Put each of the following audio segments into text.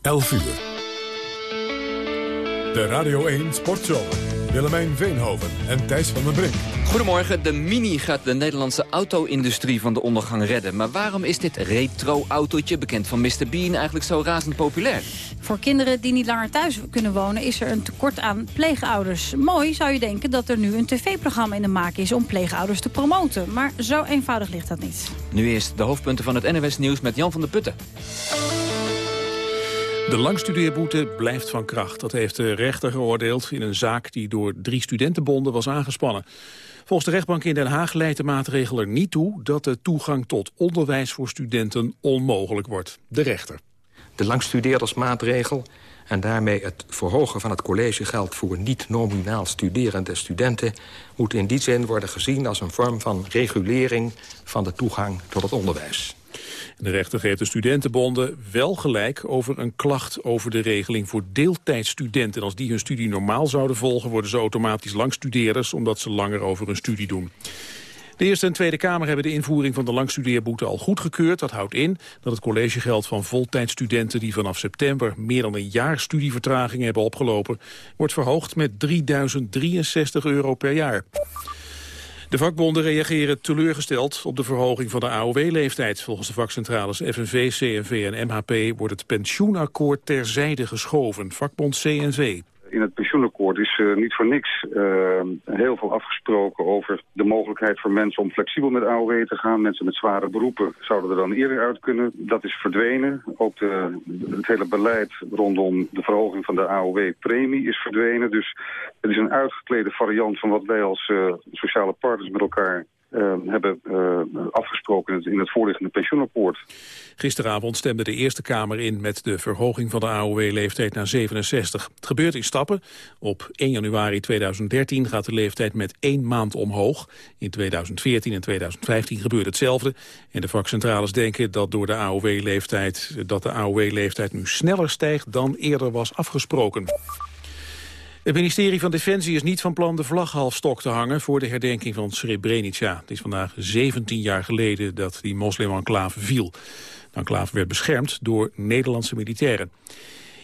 11 uur. De Radio 1 Sportzomer. Willemijn Veenhoven en Thijs van den Brink. Goedemorgen, de Mini gaat de Nederlandse auto-industrie van de ondergang redden. Maar waarom is dit retro-autootje, bekend van Mr. Bean, eigenlijk zo razend populair? Voor kinderen die niet langer thuis kunnen wonen is er een tekort aan pleegouders. Mooi zou je denken dat er nu een tv-programma in de maak is om pleegouders te promoten. Maar zo eenvoudig ligt dat niet. Nu eerst de hoofdpunten van het NWS Nieuws met Jan van der Putten. De langstudeerboete blijft van kracht. Dat heeft de rechter geoordeeld in een zaak die door drie studentenbonden was aangespannen. Volgens de rechtbank in Den Haag leidt de maatregel er niet toe... dat de toegang tot onderwijs voor studenten onmogelijk wordt. De rechter. De langstudeerdersmaatregel en daarmee het verhogen van het collegegeld... voor niet-nominaal studerende studenten... moet in die zin worden gezien als een vorm van regulering... van de toegang tot het onderwijs. De rechter geeft de studentenbonden wel gelijk over een klacht over de regeling voor deeltijdstudenten. Als die hun studie normaal zouden volgen, worden ze automatisch langstudeerders omdat ze langer over hun studie doen. De Eerste en Tweede Kamer hebben de invoering van de langstudeerboete al goedgekeurd. Dat houdt in dat het collegegeld van voltijdstudenten die vanaf september meer dan een jaar studievertraging hebben opgelopen, wordt verhoogd met 3063 euro per jaar. De vakbonden reageren teleurgesteld op de verhoging van de AOW-leeftijd. Volgens de vakcentrales FNV, CNV en MHP wordt het pensioenakkoord terzijde geschoven. Vakbond CNV. In het pensioenakkoord is uh, niet voor niks uh, heel veel afgesproken over de mogelijkheid voor mensen om flexibel met AOW te gaan. Mensen met zware beroepen zouden er dan eerder uit kunnen. Dat is verdwenen. Ook de, het hele beleid rondom de verhoging van de AOW-premie is verdwenen. Dus het is een uitgeklede variant van wat wij als uh, sociale partners met elkaar uh, hebben uh, afgesproken in het voorliggende pensioenakkoord. Gisteravond stemde de Eerste Kamer in met de verhoging van de AOW-leeftijd naar 67. Het gebeurt in stappen. Op 1 januari 2013 gaat de leeftijd met één maand omhoog. In 2014 en 2015 gebeurt hetzelfde. En de vakcentrales denken dat door de AOW-leeftijd dat de AOW-leeftijd nu sneller stijgt dan eerder was afgesproken. Het ministerie van Defensie is niet van plan de vlag half stok te hangen voor de herdenking van Srebrenica. Het is vandaag 17 jaar geleden dat die moslim-enclave viel. De enclave werd beschermd door Nederlandse militairen.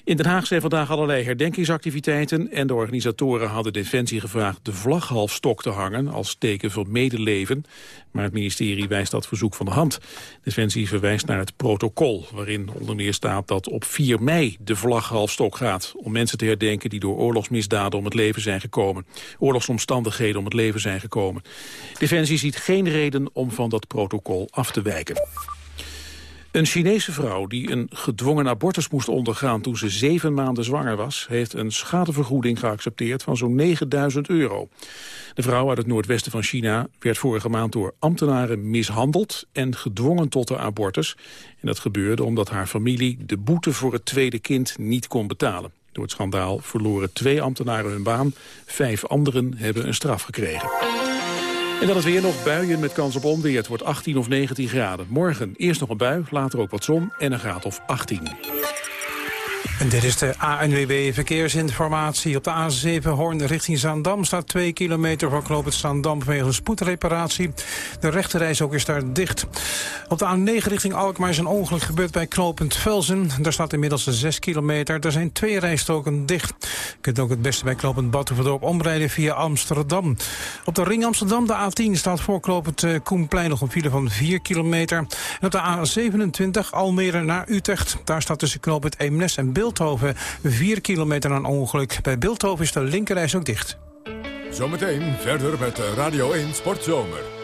In Den Haag zijn vandaag allerlei herdenkingsactiviteiten... en de organisatoren hadden Defensie gevraagd de vlag half stok te hangen... als teken van medeleven. Maar het ministerie wijst dat verzoek van de hand. Defensie verwijst naar het protocol... waarin onder meer staat dat op 4 mei de vlag half stok gaat... om mensen te herdenken die door oorlogsmisdaden om het leven zijn gekomen. Oorlogsomstandigheden om het leven zijn gekomen. Defensie ziet geen reden om van dat protocol af te wijken. Een Chinese vrouw die een gedwongen abortus moest ondergaan toen ze zeven maanden zwanger was, heeft een schadevergoeding geaccepteerd van zo'n 9000 euro. De vrouw uit het noordwesten van China werd vorige maand door ambtenaren mishandeld en gedwongen tot de abortus. En dat gebeurde omdat haar familie de boete voor het tweede kind niet kon betalen. Door het schandaal verloren twee ambtenaren hun baan. Vijf anderen hebben een straf gekregen. En dan het weer nog buien met kans op onweer. Het wordt 18 of 19 graden. Morgen eerst nog een bui, later ook wat zon en een graad of 18. En dit is de ANWB Verkeersinformatie. Op de A7 Hoorn richting Zaandam staat 2 kilometer voor Knoop Zaandam vanwege een spoedreparatie. De rechterreis ook is daar dicht. Op de A9 richting Alkmaar is een ongeluk gebeurd bij knooppunt Velzen. Daar staat inmiddels 6 kilometer. Er zijn twee rijstroken dicht. Je kunt ook het beste bij knooppunt Batuverdorp omrijden via Amsterdam. Op de ring Amsterdam, de A10, staat voor eh, Koenplein nog een file van 4 kilometer. En op de A27 Almere naar Utrecht. Daar staat tussen knooppunt Eemnes en Beeld Beeldhoven. 4 kilometer aan ongeluk. Bij Beeldhoven is de linkerreis ook dicht. Zometeen verder met Radio 1 Sportzomer.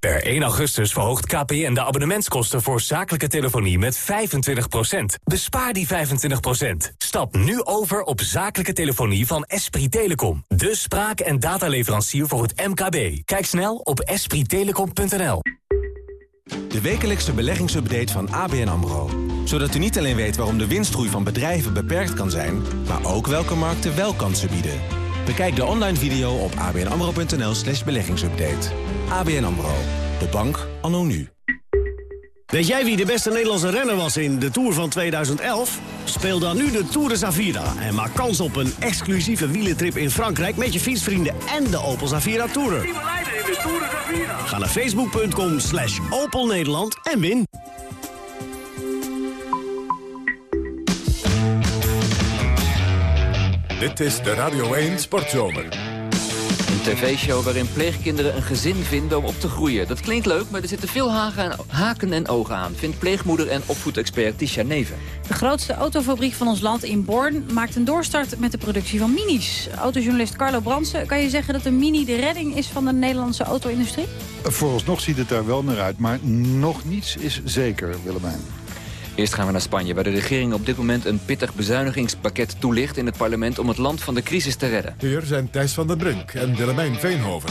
Per 1 augustus verhoogt KPN de abonnementskosten voor zakelijke telefonie met 25%. Bespaar die 25%. Stap nu over op zakelijke telefonie van Esprit Telecom. De spraak- en dataleverancier voor het MKB. Kijk snel op esprittelecom.nl. De wekelijkse beleggingsupdate van ABN AMRO. Zodat u niet alleen weet waarom de winstgroei van bedrijven beperkt kan zijn... maar ook welke markten wel kansen bieden. Bekijk de online video op abnamro.nl slash beleggingsupdate. ABN AMRO. De bank anno nu. Weet jij wie de beste Nederlandse renner was in de Tour van 2011? Speel dan nu de Tour de Zavira en maak kans op een exclusieve wielentrip in Frankrijk... met je fietsvrienden en de Opel Zavira Tourer. Ga naar facebook.com slash Opel Nederland en win. Dit is de Radio 1 Sportzomer. Een tv-show waarin pleegkinderen een gezin vinden om op te groeien. Dat klinkt leuk, maar er zitten veel haken en, haken en ogen aan... vindt pleegmoeder en opvoedexpert Tisha Neven. De grootste autofabriek van ons land in Born maakt een doorstart met de productie van minis. Autojournalist Carlo Bransen, kan je zeggen dat een mini de redding is van de Nederlandse auto-industrie? Vooralsnog ziet het daar wel naar uit, maar nog niets is zeker, Willemijn. Eerst gaan we naar Spanje, waar de regering op dit moment een pittig bezuinigingspakket toelicht in het parlement om het land van de crisis te redden. Hier zijn Thijs van den Brink en Willemijn Veenhoven.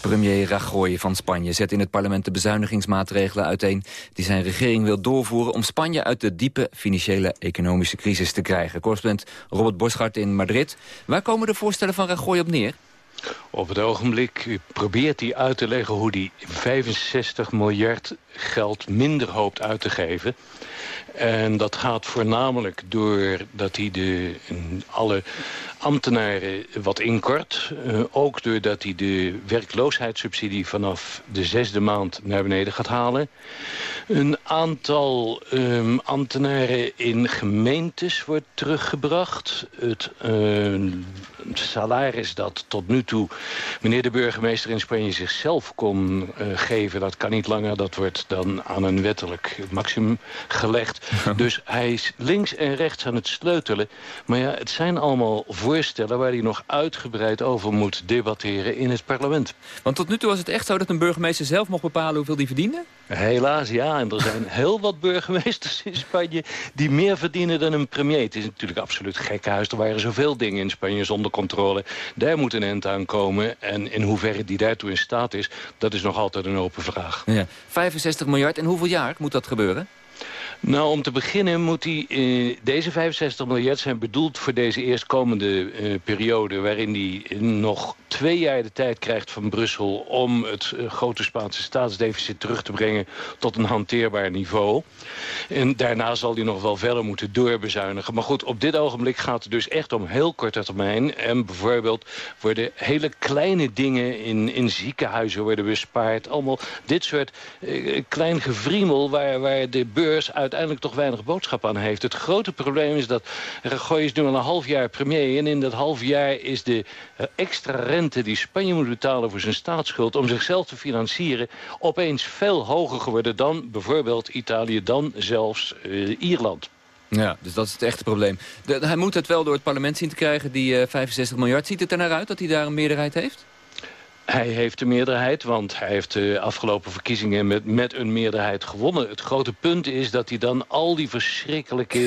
Premier Rajoy van Spanje zet in het parlement de bezuinigingsmaatregelen uiteen... die zijn regering wil doorvoeren om Spanje uit de diepe financiële economische crisis te krijgen. Correspondent Robert Boschart in Madrid. Waar komen de voorstellen van Rajoy op neer? Op het ogenblik probeert hij uit te leggen hoe hij 65 miljard geld minder hoopt uit te geven. En dat gaat voornamelijk doordat hij de, alle ambtenaren wat inkort. Uh, ook doordat hij de werkloosheidssubsidie vanaf de zesde maand naar beneden gaat halen. Een aantal um, ambtenaren in gemeentes wordt teruggebracht. Het uh, salaris dat tot nu toe meneer de burgemeester in Spanje zichzelf kon uh, geven... dat kan niet langer, dat wordt dan aan een wettelijk maximum gelegd. dus hij is links en rechts aan het sleutelen. Maar ja, het zijn allemaal voorstellen waar hij nog uitgebreid over moet debatteren in het parlement. Want tot nu toe was het echt zo dat een burgemeester zelf mocht bepalen hoeveel die verdiende? Helaas ja, en er zijn heel wat burgemeesters in Spanje die meer verdienen dan een premier. Het is natuurlijk absoluut gekhuis. Er waren zoveel dingen in Spanje zonder controle. Daar moet een end aan komen. En in hoeverre die daartoe in staat is, dat is nog altijd een open vraag. Ja. 65 miljard, en hoeveel jaar moet dat gebeuren? Nou, om te beginnen moet die, uh, deze 65 miljard zijn bedoeld voor deze eerstkomende uh, periode... waarin hij nog twee jaar de tijd krijgt van Brussel... om het uh, grote Spaanse staatsdeficit terug te brengen tot een hanteerbaar niveau. En daarna zal hij nog wel verder moeten doorbezuinigen. Maar goed, op dit ogenblik gaat het dus echt om heel korte termijn. En bijvoorbeeld worden hele kleine dingen in, in ziekenhuizen worden bespaard. Allemaal dit soort klein gevriemel waar, waar de beurs uit uiteindelijk toch weinig boodschap aan heeft. Het grote probleem is dat Rajoy is nu al een half jaar premier... en in dat half jaar is de uh, extra rente die Spanje moet betalen voor zijn staatsschuld... om zichzelf te financieren opeens veel hoger geworden... dan bijvoorbeeld Italië, dan zelfs uh, Ierland. Ja, dus dat is het echte probleem. De, hij moet het wel door het parlement zien te krijgen, die uh, 65 miljard. Ziet het er naar uit dat hij daar een meerderheid heeft? Hij heeft de meerderheid, want hij heeft de afgelopen verkiezingen met, met een meerderheid gewonnen. Het grote punt is dat hij dan al die verschrikkelijke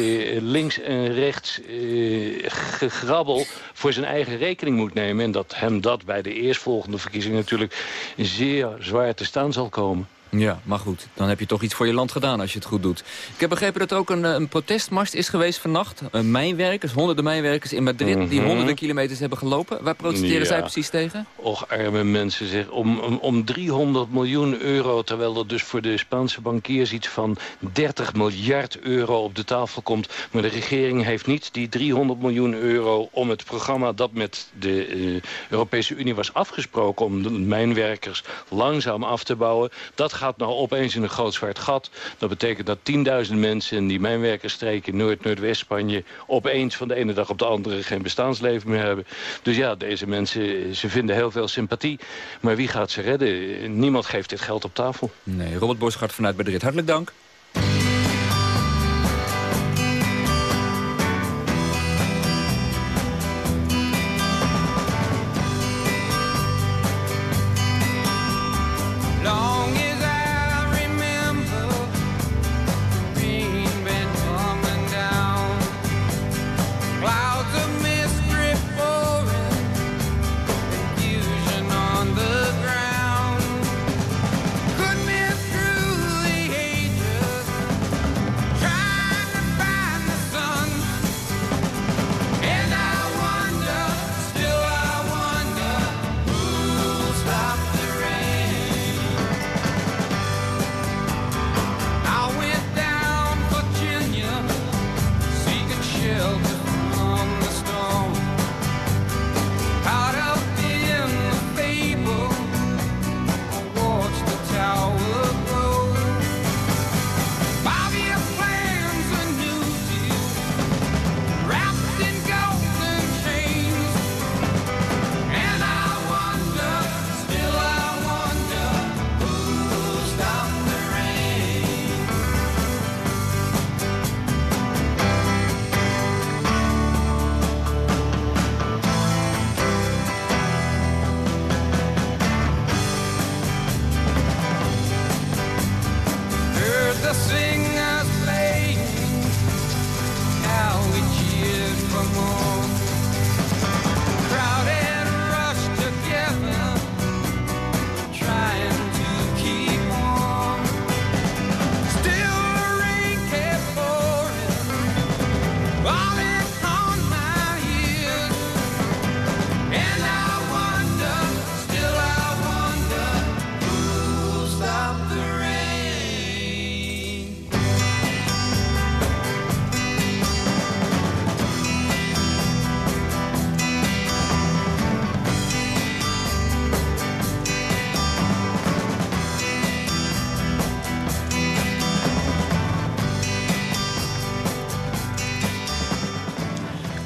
links en rechts eh, gegrabbel voor zijn eigen rekening moet nemen. En dat hem dat bij de eerstvolgende verkiezingen natuurlijk zeer zwaar te staan zal komen. Ja, maar goed. Dan heb je toch iets voor je land gedaan als je het goed doet. Ik heb begrepen dat er ook een, een protestmars is geweest vannacht. Een mijnwerkers, honderden mijnwerkers in Madrid... Mm -hmm. die honderden kilometers hebben gelopen. Waar protesteren ja. zij precies tegen? Och, arme mensen zeg. Om, om, om 300 miljoen euro, terwijl er dus voor de Spaanse bankiers... iets van 30 miljard euro op de tafel komt. Maar de regering heeft niet die 300 miljoen euro... om het programma dat met de uh, Europese Unie was afgesproken... om de mijnwerkers langzaam af te bouwen... Dat gaat nou opeens in een groot zwart gat. Dat betekent dat 10.000 mensen in die mijnwerkersstreken in Noord-Noordwest-Spanje... opeens van de ene dag op de andere geen bestaansleven meer hebben. Dus ja, deze mensen, ze vinden heel veel sympathie. Maar wie gaat ze redden? Niemand geeft dit geld op tafel. Nee, Robert Boschart vanuit Madrid. Hartelijk dank.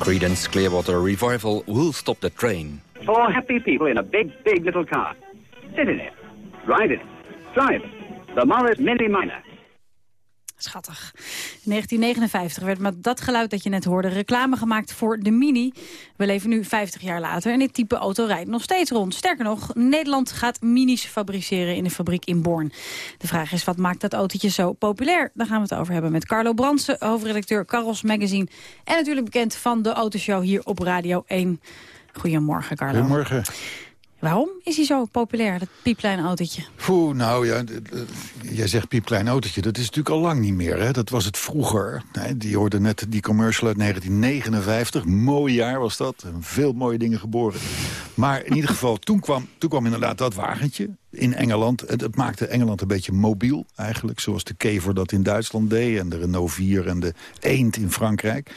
Creedence Clearwater Revival Will Stop the Train. Four happy people in a big, big little car. Sit in it. Ride it. Drive it. The Morris Mini Minor. Schattig. In 1959 werd met dat geluid dat je net hoorde reclame gemaakt voor de Mini. We leven nu 50 jaar later en dit type auto rijdt nog steeds rond. Sterker nog, Nederland gaat Minis fabriceren in de fabriek in Born. De vraag is, wat maakt dat autootje zo populair? Daar gaan we het over hebben met Carlo Bransen, hoofdredacteur Carros Magazine. En natuurlijk bekend van de autoshow hier op Radio 1. Goedemorgen, Carlo. Goedemorgen. Waarom is hij zo populair, dat piepklein autootje? Poeh, nou ja, jij zegt piepklein autootje. Dat is natuurlijk al lang niet meer. Hè? Dat was het vroeger. Die hoorde net die commercial uit 1959. Mooi jaar was dat. Veel mooie dingen geboren. Maar in ieder geval, toen kwam, toen kwam inderdaad dat wagentje in Engeland. Het, het, maakte Engeland een beetje mobiel eigenlijk. Zoals de Kever dat in Duitsland deed. En de Renault 4 en de Eend in Frankrijk.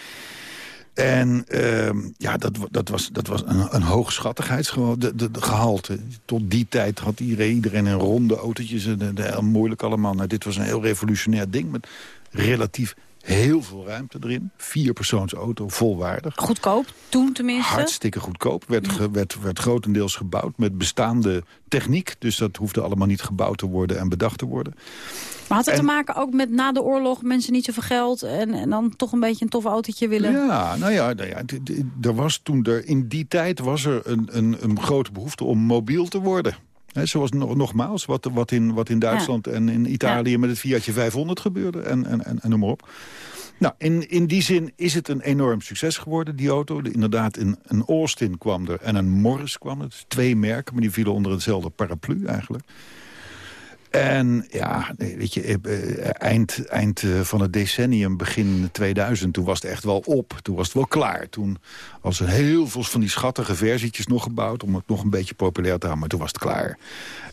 En uh, ja, dat, dat was, dat was een, een hoogschattigheidsgehalte. Tot die tijd had iedereen, een ronde autootjes. Moeilijk allemaal. Nou, dit was een heel revolutionair ding met relatief heel veel ruimte erin. Vier persoons auto, volwaardig. Goedkoop, toen tenminste? Hartstikke goedkoop. Werd, ge, werd, werd grotendeels gebouwd met bestaande techniek. Dus dat hoefde allemaal niet gebouwd te worden en bedacht te worden. Maar had het te maken ook met na de oorlog mensen niet zoveel geld... en, en dan toch een beetje een tof autootje willen? Ja, nou ja, nou ja er was toen er, in die tijd was er een, een, een grote behoefte om mobiel te worden. He, zoals nog, nogmaals, wat, wat, in, wat in Duitsland en in Italië met het Fiatje 500 gebeurde. En, en, en, en noem maar op. Nou, in, in die zin is het een enorm succes geworden, die auto. De, inderdaad, een, een Austin kwam er en een Morris kwam er. Dus twee merken, maar die vielen onder hetzelfde paraplu eigenlijk. En ja, weet je, eh, eind, eind eh, van het decennium, begin 2000, toen was het echt wel op. Toen was het wel klaar. Toen was er heel veel van die schattige versietjes nog gebouwd... om het nog een beetje populair te houden, maar toen was het klaar.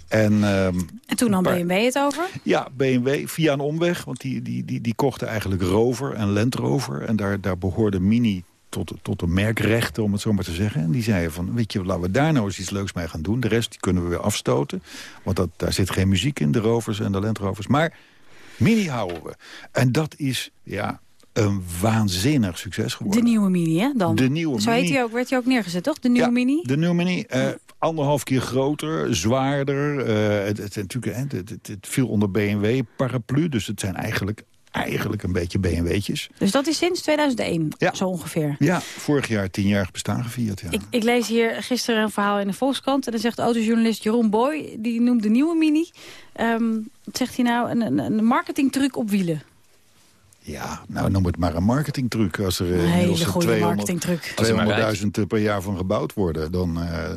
En, um, en toen nam BMW het over? Ja, BMW via een omweg. Want die, die, die, die kochten eigenlijk Rover en Land Rover. En daar, daar behoorde Mini tot, tot de merkrechten, om het zo maar te zeggen. En die zeiden van, weet je, laten we daar nou eens iets leuks mee gaan doen. De rest die kunnen we weer afstoten. Want dat, daar zit geen muziek in, de Rovers en de Land Rovers. Maar Mini houden we. En dat is, ja, een waanzinnig succes geworden. De nieuwe Mini, hè, dan? De nieuwe Zo heet hij ook, werd hij ook neergezet, toch? De nieuwe ja, Mini? de nieuwe Mini. Uh, anderhalf keer groter, zwaarder. Uh, het, het, natuurlijk, het, het, het viel onder BMW-paraplu. Dus het zijn eigenlijk eigenlijk een beetje BMW'tjes. Dus dat is sinds 2001, ja. zo ongeveer? Ja, vorig jaar tienjarig bestaan gevierd. Ja. Ik, ik, lees hier gisteren een verhaal in de Volkskrant... en dan zegt de autojournalist Jeroen Boy, die noemt de nieuwe Mini... Um, wat zegt hij nou? Een, een, een marketingtruc op wielen. Ja, nou noem het maar een marketingtruc. Als er een hele goede marketingtruc. 200.000 per jaar van gebouwd worden, dan uh,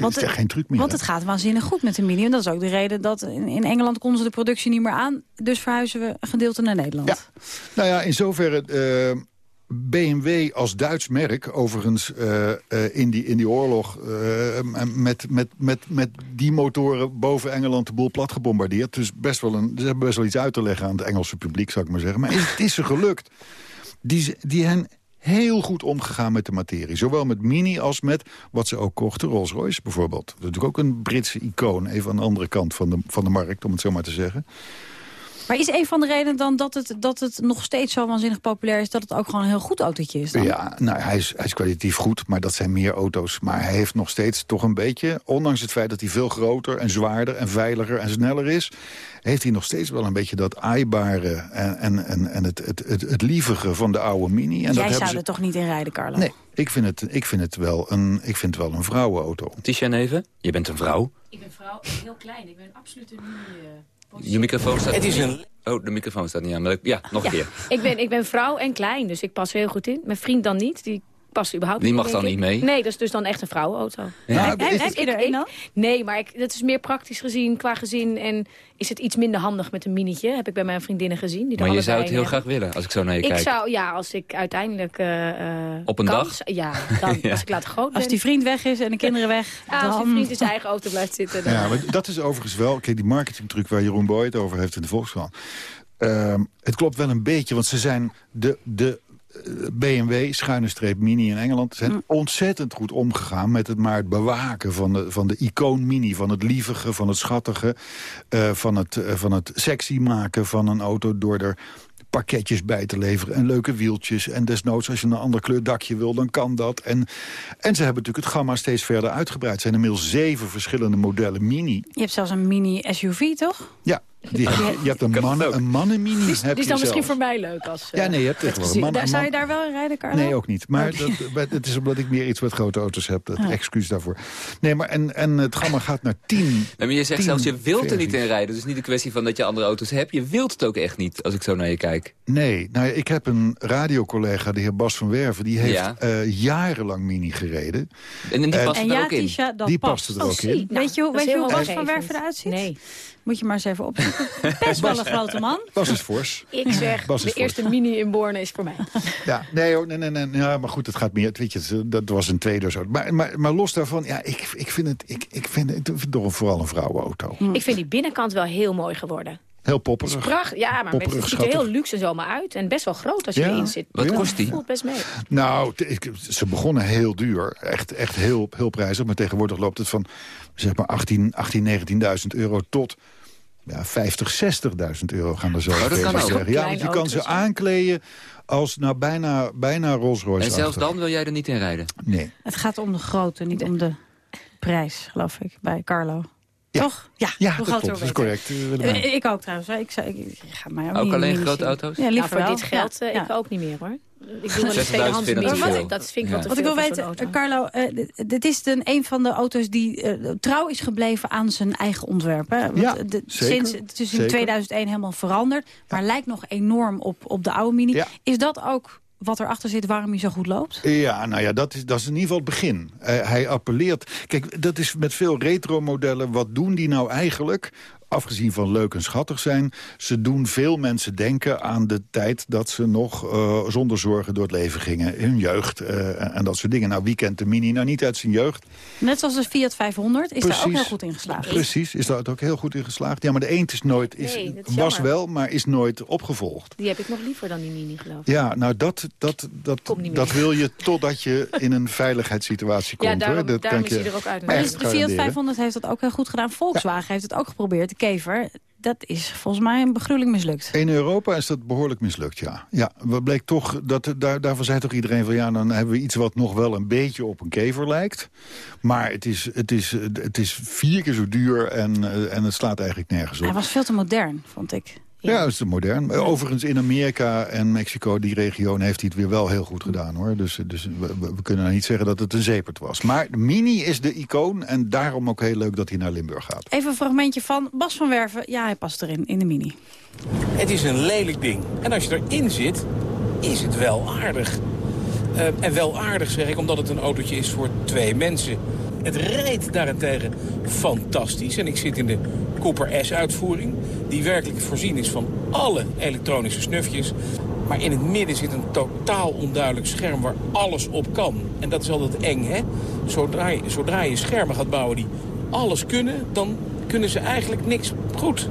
want, is er geen truc meer. Want het gaat waanzinnig goed met de Mini. En dat is ook de reden dat in, in Engeland konden ze de productie niet meer aan. Dus verhuizen we een gedeelte naar Nederland. Ja. Nou ja, in zoverre... Uh, BMW als Duits merk, overigens uh, uh, in, die, in die oorlog... Uh, met, met, met, met die motoren boven Engeland de boel plat gebombardeerd. Dus best wel een, ze hebben best wel iets uit te leggen aan het Engelse publiek, zou ik maar zeggen. Maar het is ze gelukt. Die, die hen heel goed omgegaan met de materie. Zowel met Mini als met wat ze ook kochten, Rolls-Royce bijvoorbeeld. Dat is natuurlijk ook een Britse icoon, even aan de andere kant van de, van de markt, om het zo maar te zeggen. Maar is een van de redenen dan dat het, dat het nog steeds zo waanzinnig populair is... dat het ook gewoon een heel goed autootje is dan? Ja, nou, hij is, hij is kwalitatief goed, maar dat zijn meer auto's. Maar hij heeft nog steeds toch een beetje... ondanks het feit dat hij veel groter en zwaarder en veiliger en sneller is... heeft hij nog steeds wel een beetje dat aaibare en, en, en, en het, het, het, het lievige van de oude Mini. En Jij dat zou ze... er toch niet in rijden, Carlo? Nee, ik vind het, ik vind het, wel, een, ik vind het wel een vrouwenauto. Tisha even, je bent een vrouw. Ik ben vrouw, heel klein. Ik ben absoluut een mini... Je microfoon staat Het is niet een... Oh, de microfoon staat niet aan. Maar ja, nog een keer. Ik ben, ik ben vrouw en klein, dus ik pas er heel goed in. Mijn vriend dan niet, die past überhaupt Die mag dan niet ik. mee? Nee, dat is dus dan echt een vrouwenauto. Ja. Heb, heb, heb je er een dan? Nee, maar ik, dat is meer praktisch gezien qua gezin. En is het iets minder handig met een minietje, heb ik bij mijn vriendinnen gezien. Die Maar je zou het heel allebei, graag willen, als ik zo naar je ik kijk. zou, ja, als ik uiteindelijk uh, Op een dag? Ja, dan, Ja. als ik later groot ben. Als die vriend weg is en de kinderen weg, Ja, als die vriend in zijn eigen auto blijft zitten. Dan... Ja, maar dat is overigens wel... Kijk, die marketingtruc waar Jeroen Boy het over heeft in de Volkskrant. Ehm, het klopt wel een beetje, want ze zijn de, de eh, BMW, schuine streep Mini in Engeland... zijn ontzettend goed omgegaan met het maar het bewaken van de, van de icoon Mini. Van het lievige, van het schattige, eh, van, het, eh, van het sexy maken van een auto... door er pakketjes bij te leveren en leuke wieltjes. En desnoods als je een ander kleur dakje wil, dan kan dat. En, en ze hebben natuurlijk het gamma steeds verder uitgebreid. Er zijn inmiddels zeven verschillende modellen Mini. Je hebt zelfs een mini-SUV, toch? Ja, die, je hebt een, mannen, een mannenmini. Die, heb is- die is je dan misschien voor mij leuk. Als, eh, Ja, nee, je hebt tegenwoordig gezien. man- Daar, zou je daar wel in rijden, Carlo? Nee, ook niet. Maar dat, het is omdat ik meer iets met grote auto's heb. Dat Ah. excuus daarvoor. Nee, maar en, en het gamma gaat naar 10. Nee, maar je zegt tien zelfs, je wilt er niet in rijden. Dus niet een kwestie van dat je andere auto's hebt. Je wilt het ook echt niet, als ik zo naar je kijk. Nee, nou, ja, ik heb een radiocollega, de heer Bas van Werven... die heeft Ja. eh, jarenlang Mini gereden. En die past En er ja, ook in. Tisha, dat Die past. er ook in. Weet je, weet je heel hoe Bas van. Werven eruit ziet? Nee. Moet je maar eens even opzoeken. Best wel een grote man. Bas is fors. Ik zeg, de eerste mini in Borne is voor mij. Ja, nee, hoor, nee, nee, nee, ja, maar goed, het gaat meer. Weet je, het- dat was een tweede zo. Maar, maar, maar los daarvan, ja, ik, ik vind het, ik, ik vind het, vooral een vrouwenauto. Ik vind die binnenkant wel heel mooi geworden. Heel popperig. Pracht, ja, maar Popperig, het ziet er heel luxe zomaar uit. En best wel groot als je Ja? erin zit. Wat kost die? voelt best mee. Nou, ik- ze begonnen heel duur. Echt, echt heel, heel prijzig. Maar tegenwoordig loopt het van zeg maar 18, 18 19.000 euro tot ja, 50, 60.000 euro gaan er zo Oh, dat tegen kan ook. zeggen. Ja, Kleine want je kan ze aankleden als nou bijna, bijna Rolls Royce. En zelfs dan wil jij er niet in rijden. Nee. Het gaat om de grootte, niet om de prijs, geloof ik, bij Carlo. Ja. Toch? Ja, Ja, hoe dat groot klopt. Dat is correct. Ik ook trouwens. hè. Ik, zou, ik, ik ga mij ook, Ook niet alleen grote auto's? Ja, Nou, liever voor wel. dit geld Ja, eh, ja. ik ook niet meer hoor. Ik doe wel een 60.000 tweedehands vind ik. Dat vind ik wel Ja. te Wat veel ik wil weten. Carlo, eh, dit- is een, een van de auto's die eh, trouw is gebleven aan zijn eigen ontwerp. Hè? Want, Ja, de- zeker, Sinds, het is in zeker. 2001 helemaal veranderd, maar lijkt nog enorm op, op de oude Mini. Ja. Is dat ook wat erachter zit waarom hij zo goed loopt? Ja, nou ja, dat is, dat is in ieder geval het begin. Eh, hij appelleert... Kijk, dat is met veel retro-modellen. Wat doen die nou eigenlijk? Afgezien van leuk en schattig zijn... ze doen veel mensen denken aan de tijd dat ze nog eh, zonder zorgen door het leven gingen. In hun jeugd eh, en dat soort dingen. Nou, wie kent de Mini nou niet uit zijn jeugd? Net zoals de Fiat 500 is daar ook heel goed in geslaagd. Precies, is daar ook heel goed in geslaagd. Ja, maar de eend is nooit, is, Nee, dat is was wel, maar is nooit opgevolgd. Die heb ik nog liever dan die mini geloof ik. Ja, nou dat, dat, dat, dat wil je totdat je in een veiligheidssituatie komt. Ja, daarom, hoor. Dat daarom kan is ik hij je er ook uit. echt Dus de Fiat garanderen. 500 heeft dat ook heel goed gedaan. Volkswagen heeft het ook geprobeerd, kever. Dat is volgens mij een begrulling mislukt. In Europa is dat behoorlijk mislukt, ja. Ja, wat bleek toch, dat, daar, daarvan zei toch iedereen van... ja, dan hebben we iets wat nog wel een beetje op een kever lijkt. Maar het is, het is, het is vier keer zo duur en, eh, en het slaat eigenlijk nergens op. Hij was veel te modern, vond ik. Ja, dat is te modern. Overigens in Amerika en Mexico, die regio, heeft hij het weer wel heel goed gedaan. hoor. Dus, dus we, kunnen nou niet zeggen dat het een zeepert was. Maar de Mini is de icoon en daarom ook heel leuk dat hij naar Limburg gaat. Even een fragmentje van Bas van Werven. Ja, hij past erin, in de Mini. Het is een lelijk ding. En als je erin zit, is het wel aardig. Eh, en wel aardig zeg ik, omdat het een autootje is voor twee mensen. Het rijdt daarentegen fantastisch. En ik zit in de Cooper S-uitvoering. Die werkelijk voorzien is van alle elektronische snufjes. Maar in het midden zit een totaal onduidelijk scherm waar alles op kan. En dat is altijd eng, hè? Zodra je, zodra je schermen gaat bouwen die alles kunnen... dan kunnen ze eigenlijk niks goed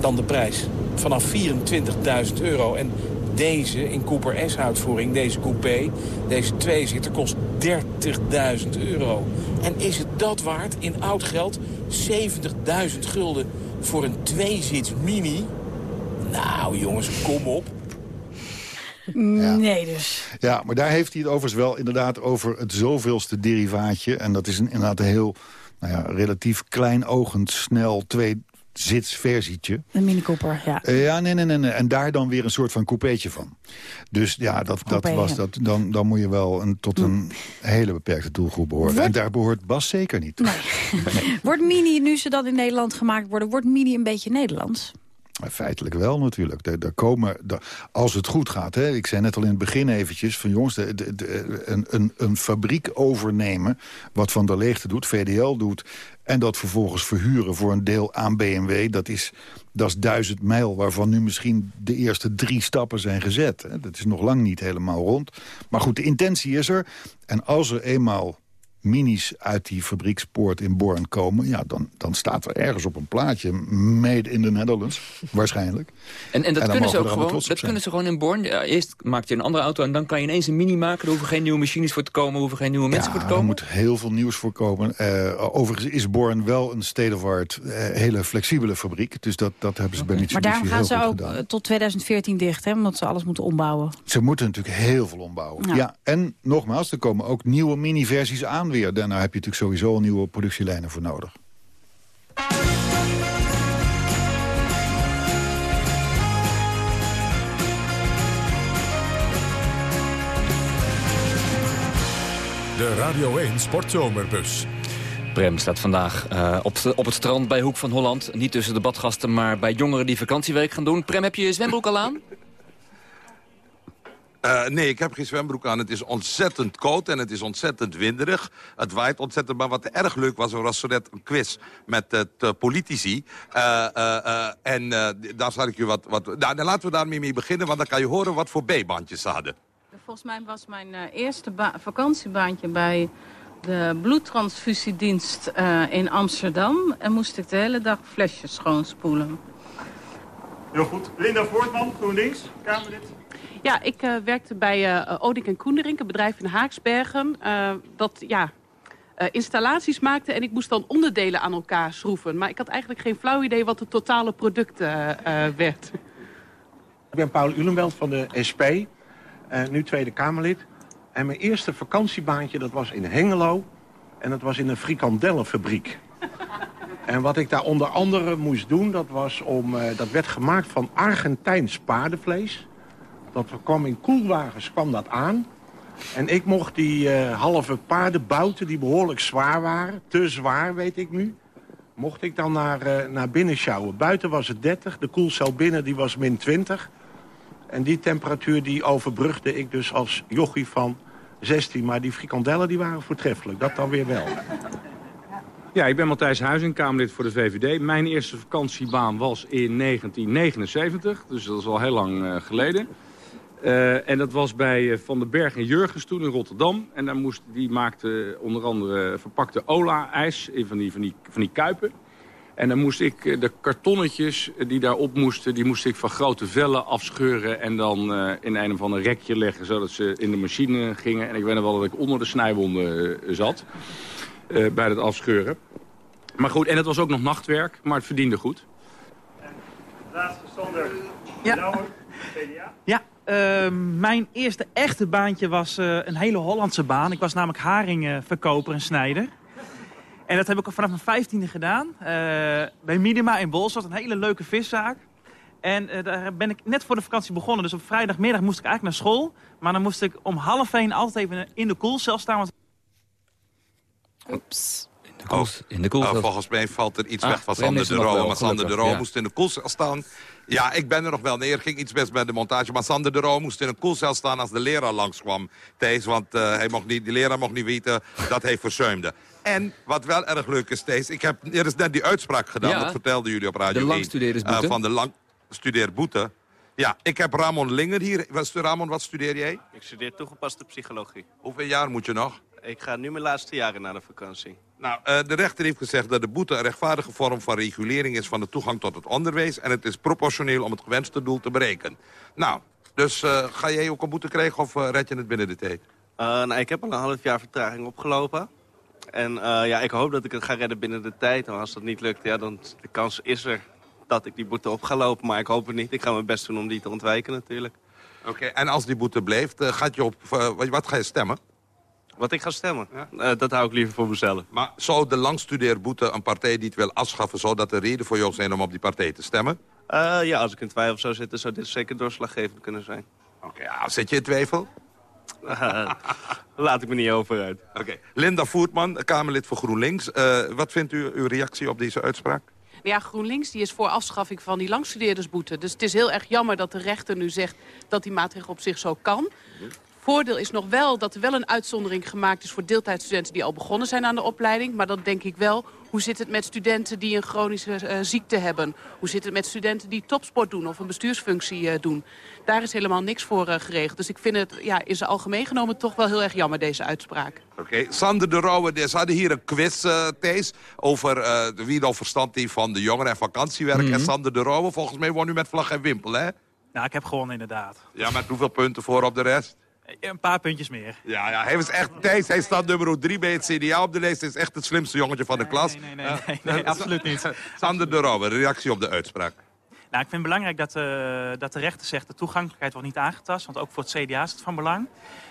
dan de prijs. Vanaf 24.000 euro. En deze in Cooper S-uitvoering, deze coupé, deze tweezitter, kost 30.000 euro. En is het dat waard in oud geld? 70.000 gulden voor een tweezits mini? Nou jongens, kom op. Nee dus. Ja, maar daar heeft hij het overigens wel inderdaad over het zoveelste derivaatje. En dat is een, inderdaad een heel nou ja, relatief kleinogend, snel twee zitsversietje. Een Mini Cooper, ja. Eh, ja, nee, nee, nee, nee. En daar dan weer een soort van coupeetje van. Dus ja, dat, dat Coupé, was dat. Dan, dan moet je wel een, tot een hele beperkte doelgroep behoren. En daar behoort Bas zeker niet toe. Wordt Mini, nu ze dan in Nederland gemaakt worden... wordt Mini een beetje Nederlands? Feitelijk wel natuurlijk. Er komen, er- als het goed gaat, hè, ik zei net al in het begin eventjes... van jongens, de, de- de- een, een, een fabriek overnemen... wat Van der Leegte doet, VDL doet... en dat vervolgens verhuren voor een deel aan BMW... dat is, dat is duizend mijl, waarvan nu misschien de eerste drie stappen zijn gezet. Dat is nog lang niet helemaal rond. Maar goed, de intentie is er. En als er eenmaal minis uit die fabriekspoort in Born komen... ja, dan, dan staat er ergens op een plaatje made in the Netherlands, waarschijnlijk. En, en dat, kunnen, ze ook gewoon, dat kunnen ze gewoon in Born. Ja, eerst maak je een andere auto en dan kan je ineens een mini maken. Er hoeven geen nieuwe machines voor te komen, er hoeven geen nieuwe mensen voor te Ja, er komen. moet heel veel nieuws voorkomen. Eh overigens is Born wel een state-of-art, eh, hele flexibele fabriek. Dus dat, dat hebben ze bij Maar Mitsubishi daarom heel gaan ze ook gedaan. tot 2014 dicht, hè, omdat ze alles moeten ombouwen. Ze moeten natuurlijk heel veel ombouwen. Ja. Ja. en nogmaals, er komen ook nieuwe mini-versies aan weer. Daarna heb je natuurlijk sowieso nieuwe productielijnen voor nodig. De Radio 1 Sportzomerbus. Prem staat vandaag eh, op, op het strand bij Hoek van Holland. Niet tussen de badgasten, maar bij jongeren die vakantiewerk gaan doen. Prem, heb je je zwembroek al aan? Eh, nee, ik heb geen zwembroek aan. Het is ontzettend koud en het is ontzettend winderig. Het waait ontzettend. Maar wat erg leuk was, er was zo net een quiz met het eh, politici. Eh, en eh, daar zal ik je wat... wat nou, dan laten we daarmee mee beginnen, want dan kan je horen wat voor B-bandjes ze hadden. Volgens mij was mijn eh, eerste ba- vakantiebaantje bij de bloedtransfusiedienst eh, in Amsterdam. En moest ik de hele dag flesjes schoonspoelen. Heel goed. Linda Voortman, GroenLinks, Kamerlid. Ja, ik eh, werkte bij eh Odink en Koenderink, een bedrijf in Haaksbergen. dat ja, installaties maakte en ik moest dan onderdelen aan elkaar schroeven. Maar ik had eigenlijk geen flauw idee wat het totale product werd. Ik ben Paul Ulenbelt van de SP, nu Tweede Kamerlid. En mijn eerste vakantiebaantje, dat was in Hengelo. En dat was in een frikandellenfabriek. En wat ik daar onder andere moest doen, dat, was om, dat werd gemaakt van Argentijns paardenvlees. Dat kwam in koelwagens kwam dat aan. En ik mocht die eh, halve paardenbouten, die behoorlijk zwaar waren... te zwaar, weet ik nu... mocht ik dan naar, eh, naar binnen sjouwen. Buiten was het 30, de koelcel binnen die was min 20. En die temperatuur die overbrugde ik dus als jochie van 16. Maar die frikandellen die waren voortreffelijk, dat dan weer wel. Ja, ik ben Matthijs Huizing, Kamerlid voor de VVD. Mijn eerste vakantiebaan was in 1979, dus dat is al heel lang eh, geleden. Eh, en dat was bij eh, Van den Berg en Jurgens toen in Rotterdam. En daar moest, die maakte onder andere verpakte Ola-ijs in van die, van, die, van die kuipen. En dan moest ik eh, de kartonnetjes die daarop moesten... die moest ik van grote vellen afscheuren... en dan eh, in een of ander rekje leggen... zodat ze in de machine gingen. En ik weet nog wel dat ik onder de snijwonden zat... eh, bij het afscheuren. Maar goed, en het was ook nog nachtwerk, maar het verdiende goed. Laatste Sander. Ja. Ja, eh, mijn eerste echte baantje was eh, een hele Hollandse baan. Ik was namelijk haringverkoper en snijder. En dat heb ik al vanaf mijn vijftiende gedaan. eh, bij Minima in Bolstad, een hele leuke viszaak. En eh, daar ben ik net voor de vakantie begonnen. Dus op vrijdagmiddag moest ik eigenlijk naar school. Maar dan moest ik om half één altijd even in de koelcel staan. Want... Oeps. In de in de koelcel. Oh, volgens mij valt er iets Ah, weg van Sander de Roo. Maar Sander de Roo ja. moest in de koelcel staan. Ja, ik ben er nog wel. Nee, er ging iets best bij de montage. Maar Sander de Roo moest in een koelcel staan als de leraar langskwam. Thijs, want eh, hij mocht niet, die leraar mocht niet weten dat hij verzuimde. En wat wel erg leuk is, Thijs. Ik heb er is net die uitspraak gedaan. Ja. Dat vertelden jullie op Radio De 1. langstudeerdersboete. eh, van de langstudeerboete. Ja, ik heb Ramon Linger hier. Wat- Ramon, wat studeer jij? Ik studeer toegepaste psychologie. Hoeveel jaar moet je nog? Ik ga nu mijn laatste jaren naar de vakantie. Nou, eh, de rechter heeft gezegd dat de boete een rechtvaardige vorm van regulering is van de toegang tot het onderwijs. En het is proportioneel om het gewenste doel te bereiken. Nou, dus eh, ga jij ook een boete krijgen of eh, red je het binnen de tijd? Nou, ik heb al een half jaar vertraging opgelopen. En ja, ik hoop dat ik het ga redden binnen de tijd. En als dat niet lukt, ja, dan de kans is er dat ik die boete op ga lopen. Maar ik hoop het niet. Ik ga mijn best doen om die te ontwijken natuurlijk. Oké, en als die boete blijft, gaat je op, wat ga je stemmen? Wat ik ga stemmen? Eh, dat hou ik liever voor mezelf. Maar zou de langstudeerboete een partij die het wil afschaffen... zou dat een reden voor jou zijn om op die partij te stemmen? Eh, ja, als ik in twijfel zou zitten, zou dit zeker doorslaggevend kunnen zijn. Oké, ja, zit je in twijfel? laat ik me niet over uit. Oké. Linda Voertman, Kamerlid voor GroenLinks. Eh, wat vindt u uw reactie op deze uitspraak? Ja, GroenLinks die is voor afschaffing van die langstudeerdersboete. Dus het is heel erg jammer dat de rechter nu zegt dat die maatregel op zich zo kan. Voordeel is nog wel dat er wel een uitzondering gemaakt is... voor deeltijdstudenten die al begonnen zijn aan de opleiding. Maar dan denk ik wel, hoe zit het met studenten die een chronische uh, ziekte hebben? Hoe zit het met studenten die topsport doen of een bestuursfunctie uh, doen? Daar is helemaal niks voor uh, geregeld. Dus ik vind het ja, in zijn algemeen genomen toch wel heel erg jammer, deze uitspraak. Oké, okay. Sander de Rauwe, ze hadden hier een quiz, uh, Thees... over uh, wie dan verstand heeft van de jongeren en vakantiewerk. Mm -hmm. En Sander de Rauwe, volgens mij won u met vlag en wimpel, hè? Nou, ik heb gewonnen inderdaad. Ja, met hoeveel punten voor op de rest? Een paar puntjes meer. Ja, ja hij was echt, Thijs, hij staat nummer 3 bij het CDA op de lijst. Hij is echt het slimste jongetje van de klas. Nee, nee, nee, nee, nee, nee absoluut niet. Sander de Rauwe, reactie op de uitspraak. Nou, ik vind het belangrijk dat, uh, dat de rechter zegt... de toegankelijkheid wordt niet aangetast, want ook voor het CDA is het van belang.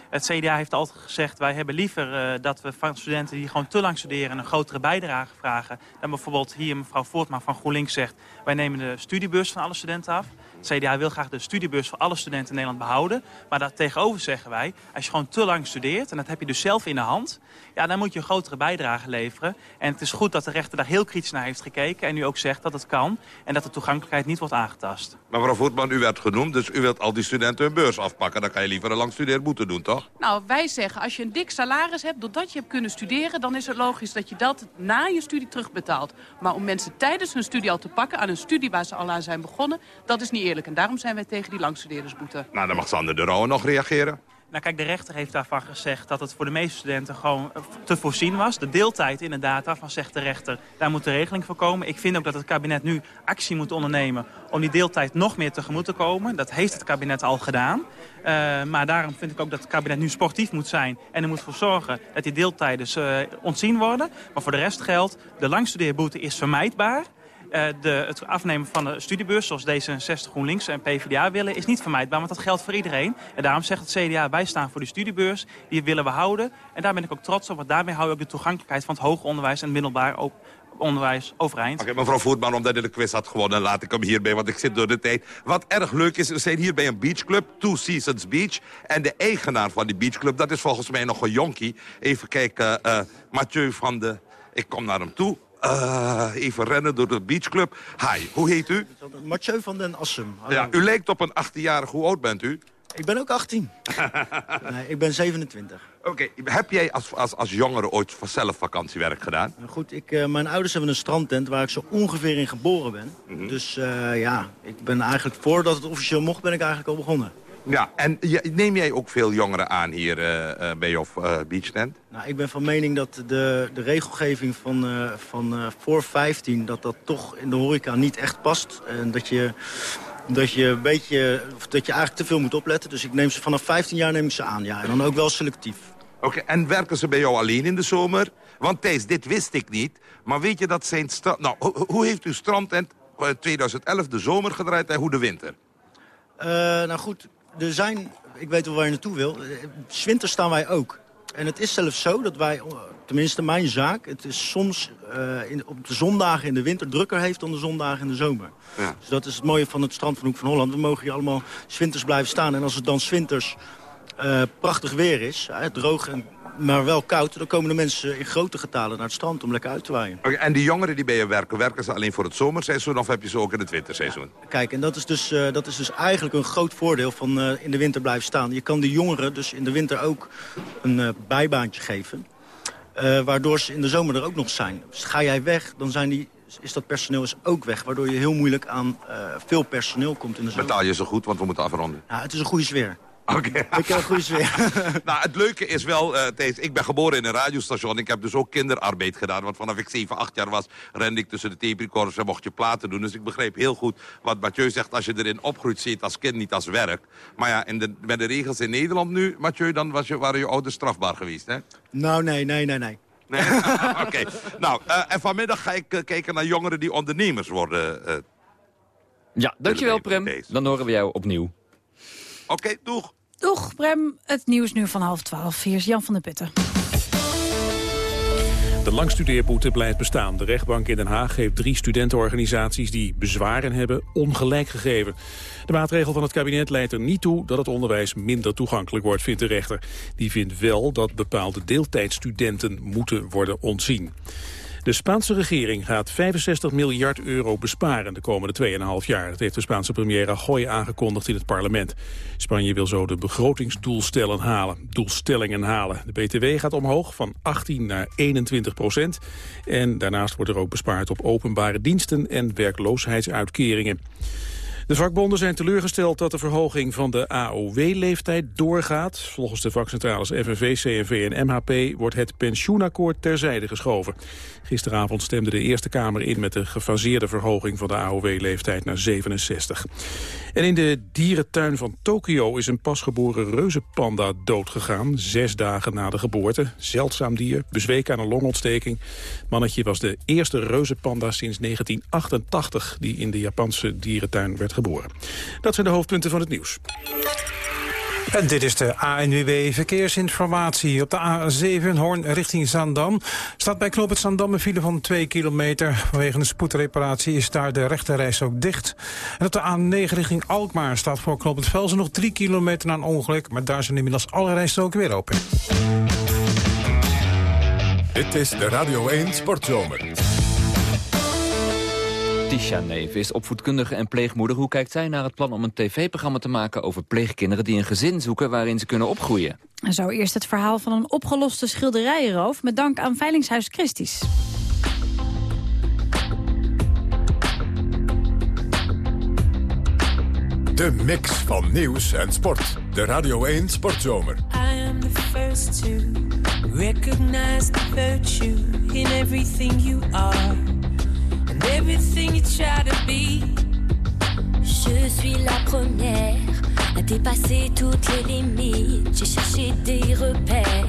Het CDA heeft altijd gezegd, wij hebben liever uh, dat we van studenten die gewoon te lang studeren een grotere bijdrage vragen. Dan bijvoorbeeld hier mevrouw Voortman van GroenLinks zegt, wij nemen de studiebeurs van alle studenten af. Het CDA wil graag de studiebeurs voor alle studenten in Nederland behouden. Maar daar tegenover zeggen wij, als je gewoon te lang studeert, en dat heb je dus zelf in de hand, ja, dan moet je een grotere bijdrage leveren. En het is goed dat de rechter daar heel kritisch naar heeft gekeken en nu ook zegt dat het kan en dat de toegankelijkheid niet wordt aangetast. Maar mevrouw Voertman, u werd genoemd, dus u wilt al die studenten hun beurs afpakken. Dan kan je liever een lang studeerboete doen, toch? Nou, wij zeggen, als je een dik salaris hebt, doordat je hebt kunnen studeren... dan is het logisch dat je dat na je studie terugbetaalt. Maar om mensen tijdens hun studie al te pakken aan een studie waar ze al aan zijn begonnen... dat is niet eerlijk. En daarom zijn wij tegen die langstudeerdersboete. Nou, dan mag Sander de Rauwe nog reageren. Nou kijk, de rechter heeft daarvan gezegd dat het voor de meeste studenten gewoon te voorzien was. De deeltijd inderdaad, daarvan zegt de rechter, daar moet de regeling voor komen. Ik vind ook dat het kabinet nu actie moet ondernemen om die deeltijd nog meer tegemoet te komen. Dat heeft het kabinet al gedaan. Uh, maar daarom vind ik ook dat het kabinet nu sportief moet zijn en er moet voor zorgen dat die deeltijden uh, ontzien worden. Maar voor de rest geldt, de langstudeerboete is vermijdbaar. Uh, de, het afnemen van de studiebeurs, zoals D66, GroenLinks en PvdA willen, is niet vermijdbaar, want dat geldt voor iedereen. En daarom zegt het CDA, wij staan voor de studiebeurs, die willen we houden. En daar ben ik ook trots op, want daarmee hou je ook de toegankelijkheid van het hoger onderwijs en middelbaar ook onderwijs overeind. Oké, okay, mevrouw Voertman, omdat u de quiz had gewonnen, laat ik hem hierbij, want ik zit door de tijd. Wat erg leuk is, we zijn hier bij een beachclub, Two Seasons Beach. En de eigenaar van die beachclub, dat is volgens mij nog een jonkie. Even kijken, uh, Mathieu van de... Ik kom naar hem toe. Uh, even rennen door de beachclub. Hi, hoe heet u? Mathieu van den Assem. Ja, u lijkt op een 18-jarige. Hoe oud bent u? Ik ben ook 18. nee, ik ben 27. Oké, okay. heb jij als, als, als jongere ooit zelf vakantiewerk gedaan? Nou goed, ik, uh, mijn ouders hebben een strandtent waar ik zo ongeveer in geboren ben. Mm -hmm. Dus uh, ja, ik ben eigenlijk voordat het officieel mocht, ben ik eigenlijk al begonnen. Ja, en neem jij ook veel jongeren aan hier uh, bij je uh, beachtent? Nou, ik ben van mening dat de, de regelgeving van, uh, van voor 15... dat dat toch in de horeca niet echt past. En dat je, dat je een beetje, dat je eigenlijk te veel moet opletten. Dus ik neem ze vanaf 15 jaar neem ik ze aan, ja. En dan ook wel selectief. Oké, okay, en werken ze bij jou alleen in de zomer? Want Thijs, dit wist ik niet. Maar weet je dat zijn... Nou, ho hoe heeft uw strandtent 2011 de zomer gedraaid en hoe de winter? nou goed, er zijn, ik weet wel waar je naartoe wil, zwinters staan wij ook. En het is zelfs zo dat wij, tenminste mijn zaak... het is soms uh, in, op de zondagen in de winter drukker heeft dan de zondagen in de zomer. Ja. Dus dat is het mooie van het strand van Hoek van Holland. We mogen hier allemaal zwinters blijven staan. En als het dan zwinters uh, prachtig weer is, uh, droog en maar wel koud, dan komen de mensen in grote getalen naar het strand om lekker uit te waaien. Okay, en die jongeren die bij je werken, werken ze alleen voor het zomerseizoen of heb je ze ook in het winterseizoen? Ja, kijk, en dat is, dus, uh, dat is dus eigenlijk een groot voordeel van uh, in de winter blijven staan. Je kan die jongeren dus in de winter ook een uh, bijbaantje geven. waardoor ze in de zomer er ook nog zijn. Dus ga jij weg, dan zijn die is dat personeel is ook weg. Waardoor je heel moeilijk aan uh, veel personeel komt in de zomer. Betaal je zo goed, want we moeten afronden. Ja, het is een goede sfeer. Oké. Okay. Ik heb een goede sfeer. nou, het leuke is wel, uh, Thees, ik ben geboren in een radiostation. Ik heb dus ook kinderarbeid gedaan. Want vanaf ik 7, 8 jaar was, rende ik tussen de tape en mocht je platen doen. Dus ik begreep heel goed wat Mathieu zegt. Als je erin opgroeit, zie je het als kind niet als werk. Maar ja, in de, met de regels in Nederland nu, Mathieu, dan was je, waren je ouders strafbaar geweest, hè? Nou, nee, nee, nee, nee. nee? Oké. Okay. Nou, uh, en vanmiddag ga ik uh, kijken naar jongeren die ondernemers worden. ja, dankjewel Prem. Dan horen we jou opnieuw. Oké, okay, doeg. Doeg, Prem. Het nieuws nu van half twaalf. Hier is Jan van der Putten. De langstudeerboete blijft bestaan. De rechtbank in Den Haag heeft drie studentenorganisaties die bezwaren hebben ongelijk gegeven. De maatregel van het kabinet leidt er niet toe dat het onderwijs minder toegankelijk wordt, vindt de rechter. Die vindt wel dat bepaalde deeltijdstudenten moeten worden ontzien. De Spaanse regering gaat 65 miljard euro besparen de komende 2,5 jaar. Dat heeft de Spaanse premier Rajoy aangekondigd in het parlement. Spanje wil zo de begrotingsdoelstellingen halen. Doelstellingen halen. De BTW gaat omhoog van 18 naar 21 procent. En daarnaast wordt er ook bespaard op openbare diensten en werkloosheidsuitkeringen. De vakbonden zijn teleurgesteld dat de verhoging van de AOW-leeftijd doorgaat. Volgens de vakcentrales FNV, CNV en MHP wordt het pensioenakkoord terzijde geschoven. Gisteravond stemde de Eerste Kamer in met de gefaseerde verhoging van de AOW-leeftijd naar 67. En in de dierentuin van Tokio is een pasgeboren reuzenpanda doodgegaan. Zes dagen na de geboorte. Zeldzaam dier, bezweken aan een longontsteking. Mannetje was de eerste reuzenpanda sinds 1988 die in de Japanse dierentuin werd geboren. Dat zijn de hoofdpunten van het nieuws. En dit is de ANWB Verkeersinformatie. Op de A7 Hoorn richting Zandam staat bij Knoop het Zandam een file van 2 kilometer. Vanwege een spoedreparatie is daar de rechterreis ook dicht. En op de A9 richting Alkmaar staat voor Knoop het Velzen nog 3 kilometer na een ongeluk. Maar daar zijn inmiddels alle rijstroken weer open. Dit is de Radio 1 Sportzomer. Tisha Neef is opvoedkundige en pleegmoeder. Hoe kijkt zij naar het plan om een tv-programma te maken over pleegkinderen die een gezin zoeken waarin ze kunnen opgroeien? En zo eerst het verhaal van een opgeloste schilderijenroof met dank aan Veilingshuis Christies. De mix van nieuws en sport. De Radio 1 Sportzomer. I am the first to recognize the virtue in everything you are everything you try to be. Je suis la première à dépasser toutes les limites. J'ai cherché des repères,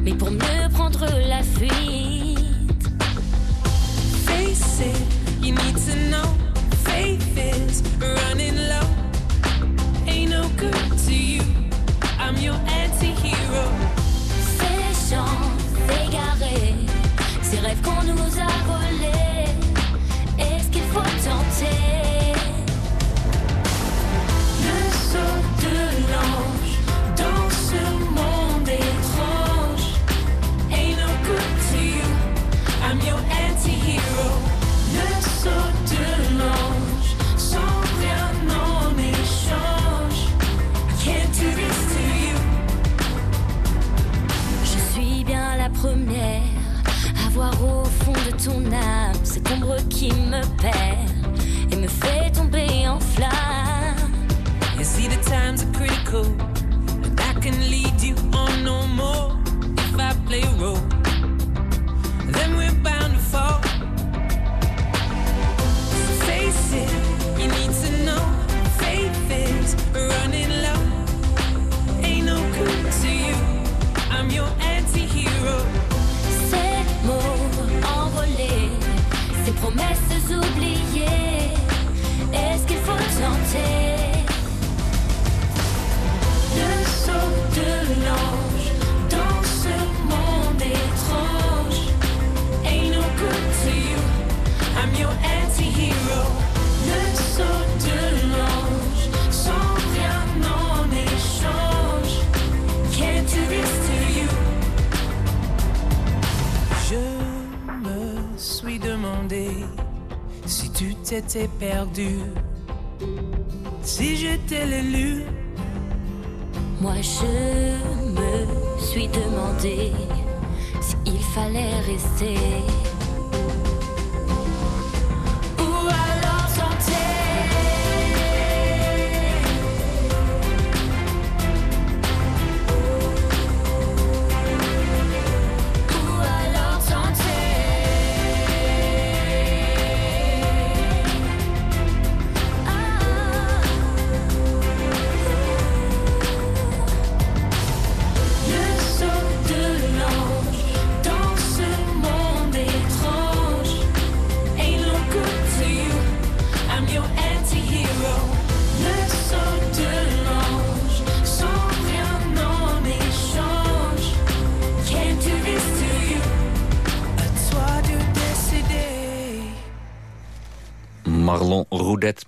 mais pour mieux prendre la fuite. Face it, you need to know. Faith is running low. Ain't no good to you. I'm your anti-hero. Ces gens égarés, ces rêves qu'on nous a volés. t'es perdu.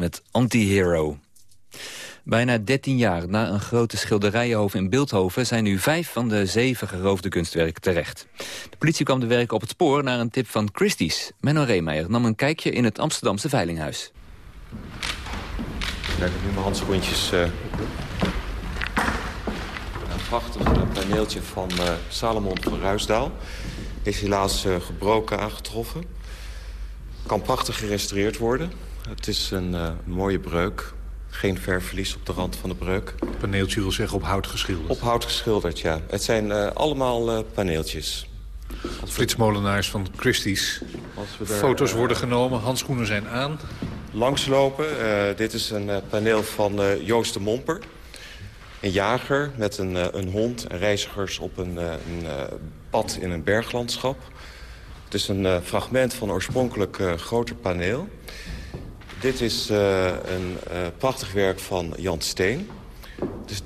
Met Anti-Hero. Bijna 13 jaar na een grote schilderijenhoofd in Beeldhoven... zijn nu vijf van de zeven geroofde kunstwerken terecht. De politie kwam de werken op het spoor naar een tip van Christie's. Menno Reemeijer nam een kijkje in het Amsterdamse Veilinghuis. Kijk, nu mijn handschoentjes. eh, Een prachtig eh, paneeltje van eh, Salomon van Ruisdaal. Is helaas gebroken aangetroffen. Kan prachtig gerestaureerd worden. Het is een eh, mooie breuk. Geen ververlies op de rand van de breuk. Paneeltje wil zeggen op hout geschilderd. Op hout geschilderd, ja. Het zijn eh, allemaal eh, paneeltjes. Frits Molenaars van Christie's. we daar, Foto's worden genomen, handschoenen zijn aan. Langslopen. Dit is een paneel van Joost de Momper. Een jager met een, een hond en reizigers op een, een pad in een berglandschap. Het is een fragment van een oorspronkelijk groter paneel. Dit is eh, een eh, prachtig werk van Jan Steen.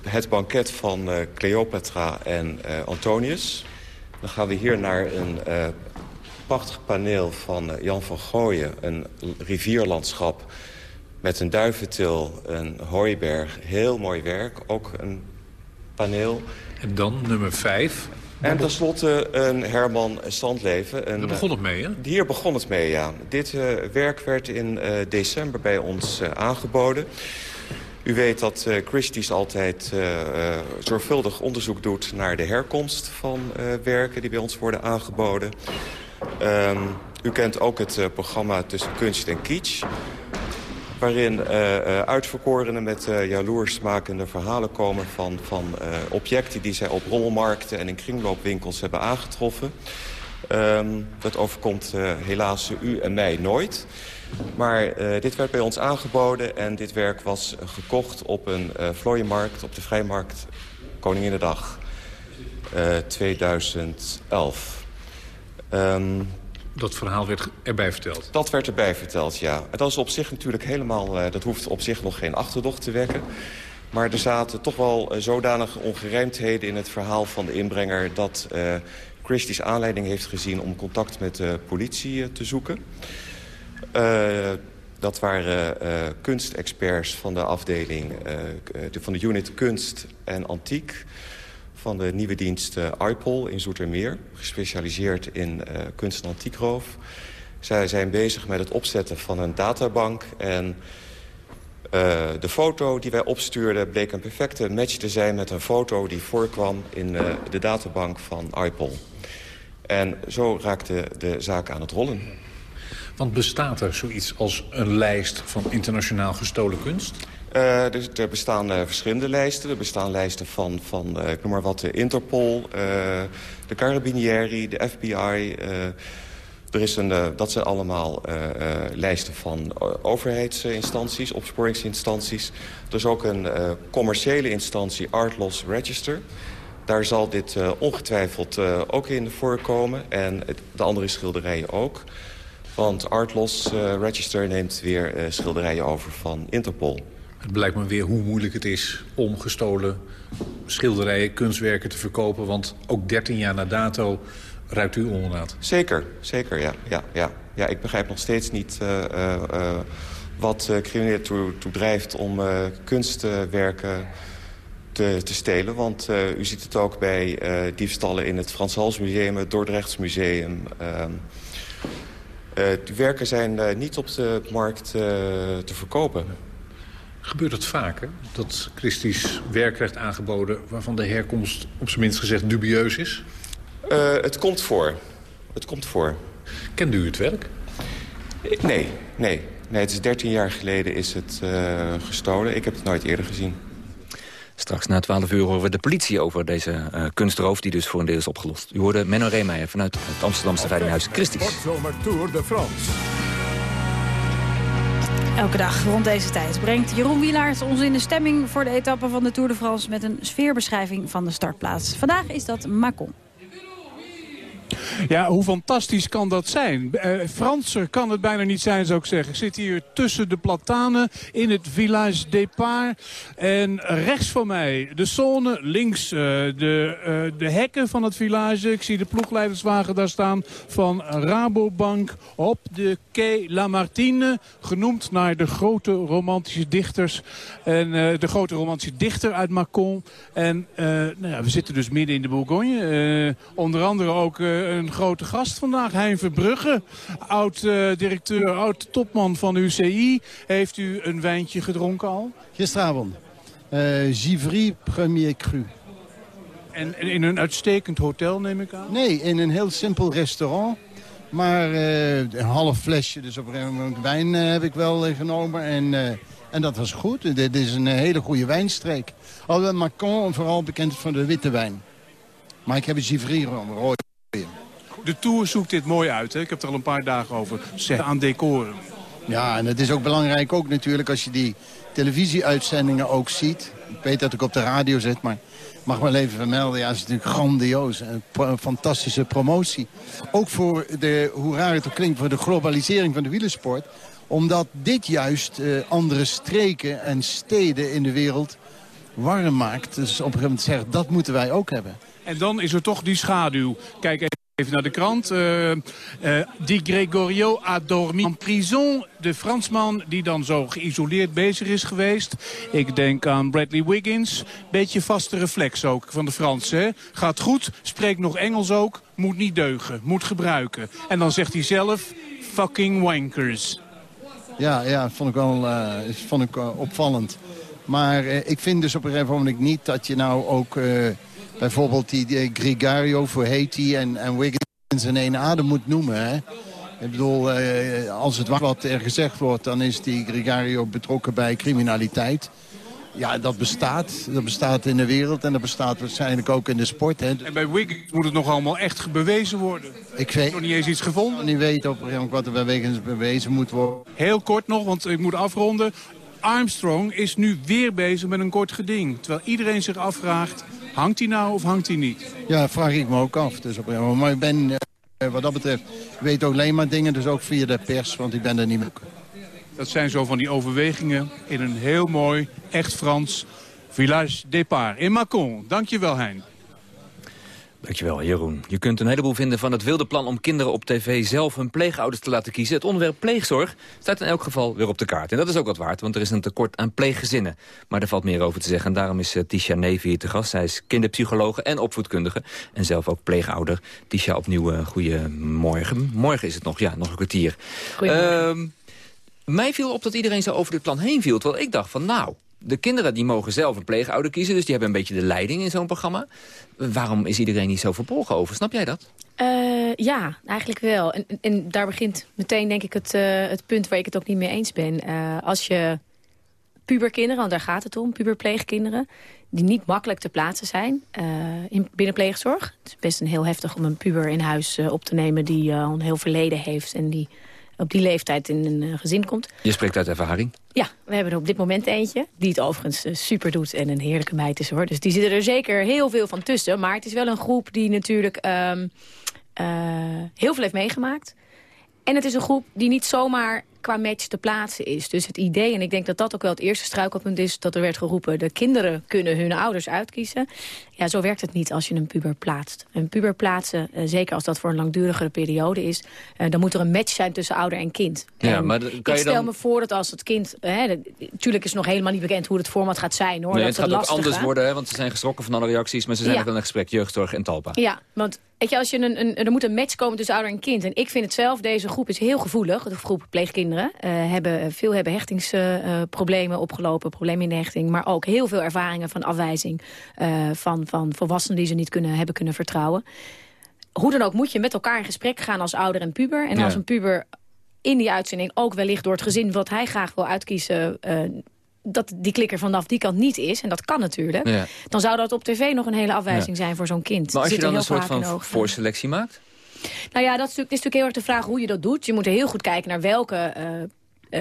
Het banket van eh, Cleopatra en Antonius. Dan gaan we hier naar een prachtig paneel van Jan van Gooien. Een rivierlandschap met een duiventil, een hooiberg. Heel mooi werk, ook een paneel. En dan nummer vijf. En tenslotte een Herman Sandleven. Een, Daar begon het mee, hè? Hier begon het mee, ja. Dit eh, werk werd in eh, december bij ons eh, aangeboden. U weet dat Christie's altijd zorgvuldig onderzoek doet... naar de herkomst van werken die bij ons worden aangeboden. Ehm, u kent ook het programma Tussen Kunst en Kitsch waarin eh, eh, uitverkorenen met eh, jaloersmakende verhalen komen... van, van objecten die zij op rommelmarkten en in kringloopwinkels hebben aangetroffen. Ehm, dat overkomt helaas u en mij nooit. Maar dit werd bij ons aangeboden en dit werk was gekocht op een uh, vlooienmarkt... op de Vrijmarkt Koninginnedag eh 2011. Ehm, Dat verhaal werd erbij verteld. dat werd erbij verteld, ja. Dat is op zich natuurlijk helemaal... eh, dat hoeft op zich nog geen achterdocht te wekken. Maar er zaten toch wel eh, zodanige ongerijmdheden in het verhaal van de inbrenger... dat eh Christie's aanleiding heeft gezien om contact met de politie te zoeken. Dat waren kunstexperts van de afdeling... van de unit kunst en antiek van de nieuwe dienst eh, IPOL in Zoetermeer. Gespecialiseerd in eh, kunst- en antiekroof. Zij zijn bezig met het opzetten van een databank. En eh, de foto die wij opstuurden bleek een perfecte match te zijn... met een foto die voorkwam in de databank van IPOL. En zo raakte de zaak aan het rollen. Want bestaat er zoiets als een lijst van internationaal gestolen kunst? Dus er bestaan eh, verschillende lijsten. Er bestaan lijsten van, van eh, ik noem maar wat, de Interpol, de Carabinieri, de FBI. er is een, dat zijn allemaal lijsten van overheidsinstanties, opsporingsinstanties. Er is ook een commerciële instantie, Art Loss Register. Daar zal dit ongetwijfeld ook in voorkomen. En het- de andere schilderijen ook. Want Art Loss eh, Register neemt weer schilderijen over van Interpol. Het blijkt me weer hoe moeilijk het is om gestolen schilderijen, kunstwerken te verkopen. Want ook 13 jaar na dato ruikt u ondernaad. Zeker, zeker, ja. ja, ja. ja ik begrijp nog steeds niet eh, eh, eh, wat uh, criminelen toe, drijft om kunstwerken te, te stelen. Want u ziet het ook bij diefstallen in het Frans Hals Museum, het Dordrechts Museum. die werken zijn niet op de markt te verkopen. Gebeurt het vaker dat Christie's werk krijgt aangeboden... waarvan de herkomst op zijn minst gezegd dubieus is? Uh, het komt voor. Het komt voor. Kende u het werk? Nee, nee. Nee, het is 13 jaar geleden is het uh, gestolen. Ik heb het nooit eerder gezien. Straks na 12 uur horen we de politie over deze uh, kunstroof... die dus voor een deel is opgelost. U hoorde Menno Reemeijer vanuit het Amsterdamse Veilinghuis Christies. Sportzomer Tour de France. Elke dag rond deze tijd brengt Jeroen Wielaert ons in de stemming... voor de etappe van de Tour de France... met een sfeerbeschrijving van de startplaats. Vandaag is dat Macon. Ja, hoe fantastisch kan dat zijn? Eh, Franser kan het bijna niet zijn, zou ik zeggen. Ik zit hier tussen de platanen in het Village Départ. En rechts van mij de zone, links eh, de, eh, de hekken van het village. Ik zie de ploegleiderswagen daar staan van Rabobank op de Quai Lamartine. Genoemd naar de grote romantische dichters. En de grote romantische dichter uit Macon. En nou ja, we zitten dus midden in de Bourgogne. Onder andere ook een grote gast vandaag, Hein Verbrugge. Oud-directeur, oud-topman van de UCI. Heeft u een wijntje gedronken al? Gisteravond. Eh Givry Premier Cru. En in een uitstekend hotel, neem ik aan? Nee, in een heel simpel restaurant. Maar eh, een half flesje, dus op een gegeven moment wijn eh, heb ik wel eh, genomen. En, eh, en dat was goed. Dit is een eh, hele goede wijnstreek. Alhoewel Macon vooral bekend is van de witte wijn. Maar ik heb een Givry De Tour zoekt dit mooi uit. Hè? Ik heb er al een paar dagen over zeg, aan decoren. Ja, en het is ook belangrijk ook natuurlijk als je die televisieuitzendingen ook ziet. Ik weet dat ik op de radio zit, maar mag wel even vermelden. Ja, het is natuurlijk grandioos. Een fantastische promotie. Ook voor de, hoe raar het ook klinkt, voor de globalisering van de wielersport. Omdat dit juist eh, andere streken en steden in de wereld warm maakt. Dus op een gegeven moment zegt, dat moeten wij ook hebben. En dan is er toch die schaduw. Kijk even naar de krant. Eh eh, Di Gregorio a dormi en prison. De Fransman die dan zo geïsoleerd bezig is geweest. Ik denk aan Bradley Wiggins. Beetje vaste reflex ook van de Fransen. Gaat goed, spreekt nog Engels ook. Moet niet deugen, moet gebruiken. En dan zegt hij zelf, fucking wankers. Ja, ja vond ik wel eh, vond ik, opvallend. Maar ik vind dus op een gegeven moment niet dat je nou ook... bijvoorbeeld die, die Gregario voor Haiti en, en Wiggins in één adem moet noemen. Hè? Ik bedoel, eh, als het wat er gezegd wordt... dan is die Gregario betrokken bij criminaliteit. Ja, dat bestaat. Dat bestaat in de wereld en dat bestaat waarschijnlijk ook in de sport. Hè. En bij Wiggins moet het nog allemaal echt bewezen worden. Ik weet nog niet eens iets gevonden. niet weten op een wat er bij Wiggins bewezen moet worden. Heel kort nog, want ik moet afronden. Armstrong is nu weer bezig met een kort geding. Terwijl iedereen zich afvraagt, hangt hij nou of hangt hij niet? Ja, vraag ik me ook af. Dus op. Maar ik ben, eh, wat dat betreft, weet ook alleen maar dingen, dus ook via de pers, want ik ben er niet meer. Dat zijn zo van die overwegingen in een heel mooi, echt Frans village départ in Macon. Dankjewel, Hein. Dankjewel, Jeroen. Je kunt een heleboel vinden van het wilde plan om kinderen op tv zelf hun pleegouders te laten kiezen. Het onderwerp pleegzorg staat in elk geval weer op de kaart. En dat is ook wat waard, want er is een tekort aan pleeggezinnen. Maar er valt meer over te zeggen en daarom is eh, Tisha Nevi hier te gast. Zij is kinderpsychologe en opvoedkundige en zelf ook pleegouder. Tisha, opnieuw uh, goeiemorgen. Morgen is het nog, ja, nog een kwartier. Ehm, mij viel op dat iedereen zo over dit plan heen viel. Terwijl ik dacht van nou, de kinderen die mogen zelf een pleegouder kiezen. Dus die hebben een beetje de leiding in zo'n programma. Waarom is iedereen niet zo verbolgen over? Snap jij dat? Eh, ja, eigenlijk wel. En, en- daar begint meteen denk ik het, eh, het punt waar ik het ook niet mee eens ben. Eh, als je puberkinderen, want daar gaat het om, puberpleegkinderen... die niet makkelijk te plaatsen zijn in, binnen pleegzorg. Het is best een heel heftig om een puber in huis op te nemen... die een heel verleden heeft en die op die leeftijd in een eh, gezin komt. Je spreekt uit ervaring. Ja, we hebben er op dit moment eentje. Die het overigens eh, super doet en een heerlijke meid is hoor. Dus die zitten er zeker heel veel van tussen. Maar het is wel een groep die natuurlijk ehm, eh, heel veel heeft meegemaakt. En het is een groep die niet zomaar qua match te plaatsen is. Dus het idee, en ik denk dat dat ook wel het eerste struikelpunt is... dat er werd geroepen, de kinderen kunnen hun ouders uitkiezen. Ja, zo werkt het niet als je een puber plaatst. Een puber plaatsen, eh, zeker als dat voor een langdurigere periode is... eh, dan moet er een match zijn tussen ouder en kind. Ja, En maar ik je stel dan... me voor dat als het kind... Hè, natuurlijk is nog helemaal niet bekend hoe het format gaat zijn. hoor. Nee, dat het gaat ook anders worden, hè, want ze zijn geschrokken van alle reacties. Maar ze zijn Ja. ook in een gesprek jeugdzorg en Talpa. Ja, want weet je, als je een, een, er moet een match komen tussen ouder en kind. En ik vind het zelf, deze groep is heel gevoelig. De groep pleegkinderen. eh, hebben, veel hebben hechtingsproblemen opgelopen, problemen in de hechting. Maar ook heel veel ervaringen van afwijzing eh, van, van volwassenen die ze niet kunnen, hebben kunnen vertrouwen. Hoe dan ook moet je met elkaar in gesprek gaan als ouder en puber. En Ja. als een puber in die uitzending ook wellicht door het gezin wat hij graag wil uitkiezen... eh, dat die klikker vanaf die kant niet is, en dat kan natuurlijk... Ja. dan zou dat op tv nog een hele afwijzing Ja. zijn voor zo'n kind. Maar als je Zit dan een soort van voorselectie maakt? Nou ja, dat is natuurlijk, is natuurlijk heel erg de vraag hoe je dat doet. Je moet heel goed kijken naar welke eh,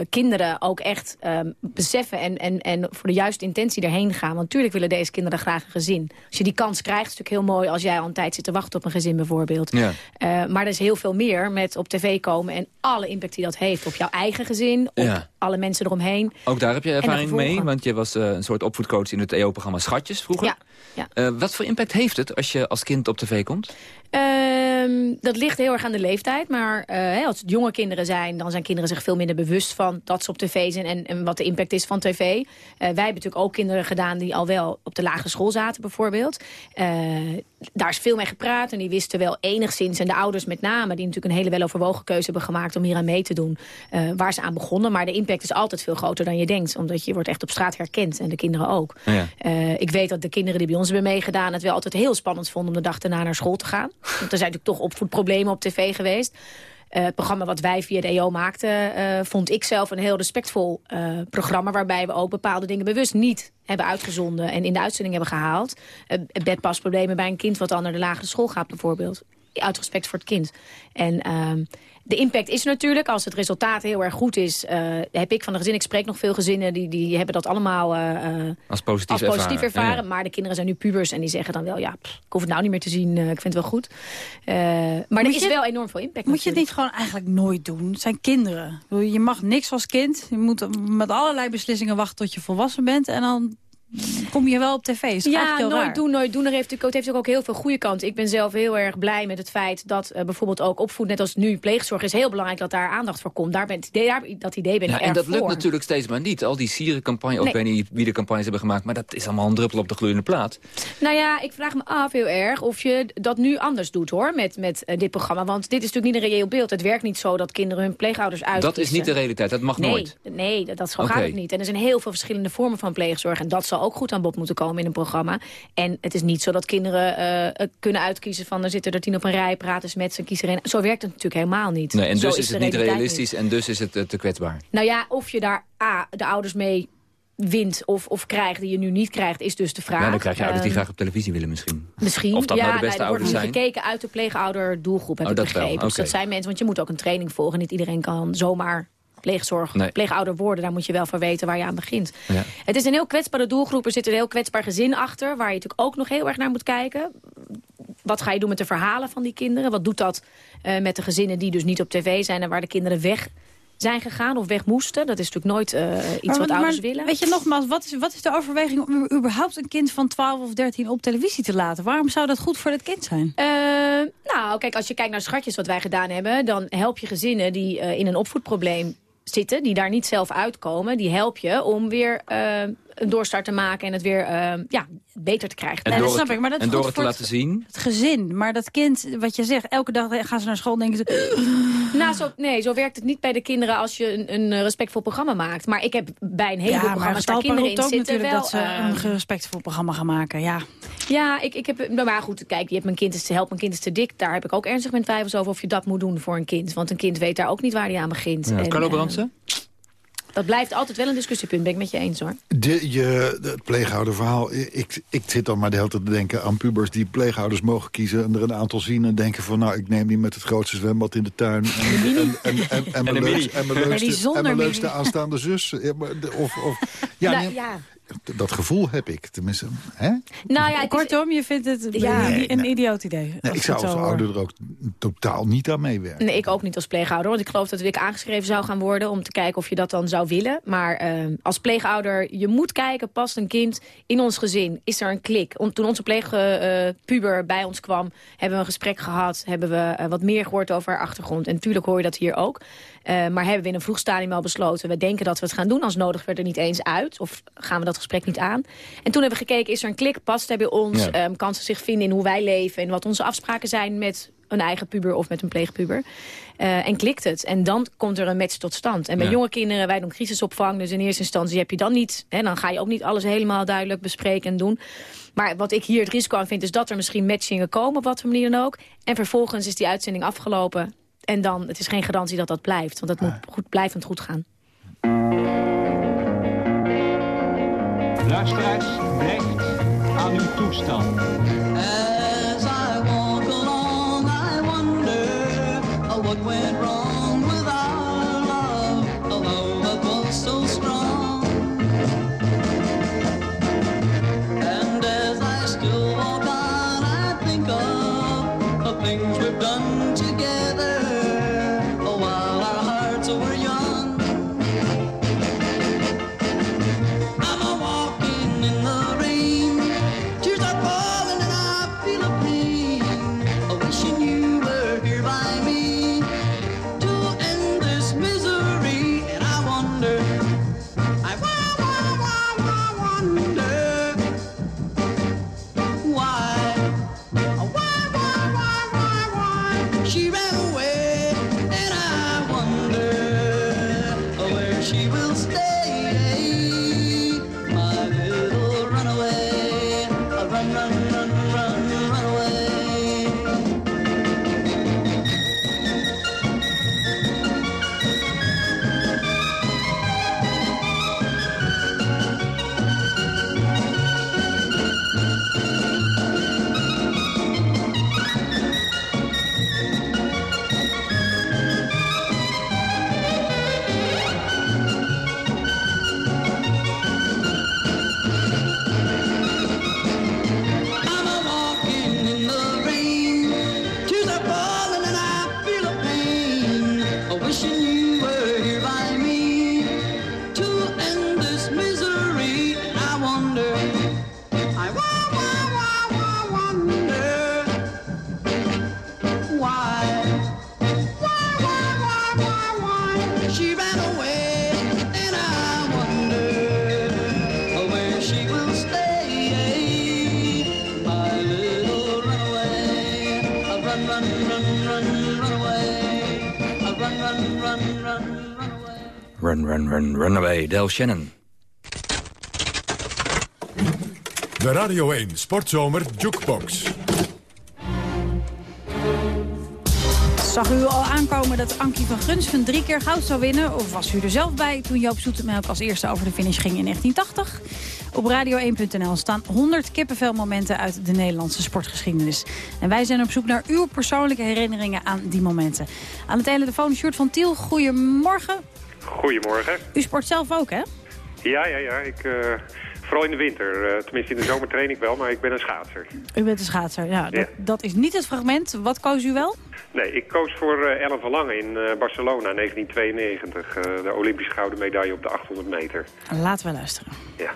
kinderen ook echt ehm, beseffen en, en, en voor de juiste intentie erheen gaan. Want natuurlijk willen deze kinderen graag een gezin. Als je die kans krijgt, is het natuurlijk heel mooi als jij al een tijd zit te wachten op een gezin bijvoorbeeld. Ja. Eh, maar er is heel veel meer met op tv komen en alle impact die dat heeft op jouw eigen gezin, op Ja. alle mensen eromheen. Ook daar heb je ervaring mee, want je was eh, een soort opvoedcoach in het EO-programma Schatjes vroeger. Ja, ja. Eh, wat voor impact heeft het als je als kind op tv komt? Ehm, dat ligt heel erg aan de leeftijd. Maar eh, als het jonge kinderen zijn, dan zijn kinderen zich veel minder bewust van dat ze op tv zijn en, en wat de impact is van tv. Eh, wij hebben natuurlijk ook kinderen gedaan die al wel op de lagere school zaten bijvoorbeeld. Daar is veel mee gepraat en die wisten wel enigszins, en de ouders met name, die natuurlijk een hele weloverwogen keuze hebben gemaakt om hier aan mee te doen, eh, waar ze aan begonnen. Maar de impact is altijd veel groter dan je denkt, omdat je wordt echt op straat herkend en de kinderen ook. Ja. Eh, ik weet dat de kinderen die bij ons hebben meegedaan... het wel altijd heel spannend vonden om de dag daarna naar school te gaan. Want er zijn natuurlijk toch opvoedproblemen op tv geweest. Eh, het programma wat wij via de EO maakten... eh, vond ik zelf een heel respectvol eh, programma... waarbij we ook bepaalde dingen bewust niet hebben uitgezonden... en in de uitzending hebben gehaald. Bedpasproblemen bij een kind wat dan naar de lagere school gaat bijvoorbeeld. Uit respect voor het kind. En... de impact is natuurlijk, als het resultaat heel erg goed is... eh, heb ik van de gezin, ik spreek nog veel gezinnen... die, die hebben dat allemaal eh, eh, Als positief als positief ervaren. ervaren. Ja, ja. Maar de kinderen zijn nu pubers en die zeggen dan wel... ja, pff, ik hoef het nou niet meer te zien, eh, ik vind het wel goed. Eh, maar Moet er is je- wel enorm veel impact Moet je het niet gewoon eigenlijk nooit doen? Het zijn kinderen. Je mag niks als kind. Je moet met allerlei beslissingen wachten tot je volwassen bent. En dan kom je wel op tv. Is Ja, nooit raar? doen, nooit doen. Er heeft het heeft ook heel veel goede kanten. Ik ben zelf heel erg blij met het feit dat eh, bijvoorbeeld ook opvoed... net als nu pleegzorg is heel belangrijk dat daar aandacht voor komt. Daar ben, het idee- daar, dat idee ben ik Ja, en dat lukt voor. natuurlijk steeds maar niet. Al die sierencampagne, Nee. ik weet niet wie de campagnes hebben gemaakt... maar dat is allemaal een druppel op de gloeiende plaat. Nou ja, ik vraag me af heel erg of je dat nu anders doet hoor, met, met eh, dit programma. Want dit is natuurlijk niet een reëel beeld. Het werkt niet zo dat kinderen hun pleegouders uitkiezen. Dat is niet de realiteit, dat mag nee, nooit. Nee, dat, dat zo gaat het niet. En er zijn heel veel verschillende vormen van pleegzorg. En dat zal ook goed aan bod moeten komen in een programma. En het is niet zo dat kinderen eh, eh, kunnen uitkiezen van... er zitten er tien op een rij, praten ze met ze, kiezen er een. Zo werkt het natuurlijk helemaal niet. Nee, en Zo dus is het niet realistisch en dus is het eh, te kwetsbaar. Nou ja, of je daar A, de ouders mee wint of, of krijgt die je nu niet krijgt, is dus de vraag. Ja, dan krijg je ouders die Ehm, graag op televisie willen misschien. Misschien. Of dat ja, nou de beste nee, er ouders zijn. gekeken uit de pleegouder doelgroep, heb Oh, ik wel, begrepen. Dus dat zijn mensen, want je moet ook een training volgen. Niet iedereen kan zomaar pleegzorg, Nee. pleegouder worden. Daar moet je wel voor weten waar je aan begint. Ja. Het is een heel kwetsbare doelgroep. Er zit een heel kwetsbaar gezin achter, waar je natuurlijk ook nog heel erg naar moet kijken. Wat ga je doen met de verhalen van die kinderen? Wat doet dat eh, met de gezinnen die dus niet op tv zijn... en waar de kinderen weg zijn gegaan of weg moesten? Dat is natuurlijk nooit eh, iets Maar- wat maar ouders willen. Weet je nogmaals, wat is, wat is de overweging om überhaupt een kind van 12 of 13 op televisie te laten? Waarom zou dat goed voor dat kind zijn? Eh, nou, kijk, als je kijkt naar schatjes wat wij gedaan hebben... dan help je gezinnen die eh, in een opvoedprobleem zitten... die daar niet zelf uitkomen, die help je om weer eh, een doorstart te maken... en het weer eh, ja, beter te krijgen. En Nee, dat door snap het, ik, maar dat is en door het te laten zien... Het gezin, maar dat kind, wat je zegt, elke dag gaan ze naar school en denken ze... Nou, zo, nee, zo werkt het niet bij de kinderen als je een, een respectvol programma maakt. Maar ik heb bij een heleboel ja, programma's waar kinderen in ook zitten natuurlijk wel... dat ze een respectvol programma gaan maken, ja. Ja, ik, ik heb, nou maar goed, kijk, je hebt mijn kind is te help, mijn kind is te dik. Daar heb ik ook ernstig mijn twijfels over of je dat moet doen voor een kind. Want een kind weet daar ook niet waar hij aan begint. Ja, En, Carlo eh, Brandsen? Dat blijft altijd wel een discussiepunt, ben ik met je eens hoor. De, je, het pleeghouderverhaal. Ik, ik zit dan maar de hele tijd te denken aan pubers die pleegouders mogen kiezen. En er een aantal zien en denken van nou, ik neem die met het grootste zwembad in de tuin. En, en, en, en, en, en mijn leukste, aanstaande zus. Of, of, ja, Nou, nee, ja. Dat gevoel heb ik. Tenminste, hè? Nou ja, Kortom, je vindt het Ja. een, een idioot idee. Nee, ik zou als ouder er ook totaal niet aan meewerken. Nee, ik ook niet als pleegouder. Want ik geloof dat ik aangeschreven zou gaan worden... om te kijken of je dat dan zou willen. Maar eh, als pleegouder, je moet kijken... past een kind in ons gezin? Is er een klik? Om- Toen onze pleegpuber bij ons kwam... hebben we een gesprek gehad. Hebben we eh, wat meer gehoord over haar achtergrond. En natuurlijk hoor je dat hier ook. Eh, maar hebben we in een vroeg stadium al besloten... we denken dat we het gaan doen. Als nodig werd er niet eens uit. Of gaan we dat gesprek niet aan? En toen hebben we gekeken, is er een klik? Past hij bij ons? Ja. Ehm, kan ze zich vinden in hoe wij leven? En wat onze afspraken zijn met een eigen puber of met een pleegpuber. Eh, en klikt het. En dan komt er een match tot stand. En bij Ja. jonge kinderen, wij doen crisisopvang. Dus in eerste instantie heb je dan niet... Hè, dan ga je ook niet alles helemaal duidelijk bespreken en doen. Maar wat ik hier het risico aan vind... is dat er misschien matchingen komen, op wat voor manier dan ook. En vervolgens is die uitzending afgelopen. En dan, het is geen garantie dat dat blijft. Want het moet goed, blijvend goed gaan. Luisteraars, blijft aan uw toestand. As I walk along, I wonder uh, what went run, run, run, run, run away, a run, run, run, run, run away. Run, run, run, run away. Del Shannon. De Radio 1 Sportzomer Jukebox. Zag u al aankomen dat Ankie van Gunsven drie keer goud zou winnen? Of was u er zelf bij toen Joop Zoetemelk als eerste over de finish ging in 1980? Op radio1.nl staan 100 kippenvelmomenten uit de Nederlandse sportgeschiedenis. En wij zijn op zoek naar uw persoonlijke herinneringen aan die momenten. Aan de telefoon Sjoerd van Tiel, goedemorgen. Goedemorgen. U sport zelf ook, hè? Ja, ja, ja. Ik, eh, vooral in de winter. eh, tenminste, in de zomer train ik wel, maar ik ben een schaatser. U bent een schaatser, ja. Dat, dat is niet het fragment. Wat koos u wel? Nee, ik koos voor eh, Ellen van Lange in eh, Barcelona 1992. eh, de Olympische gouden medaille op de 800 meter. Laten we luisteren. Ja.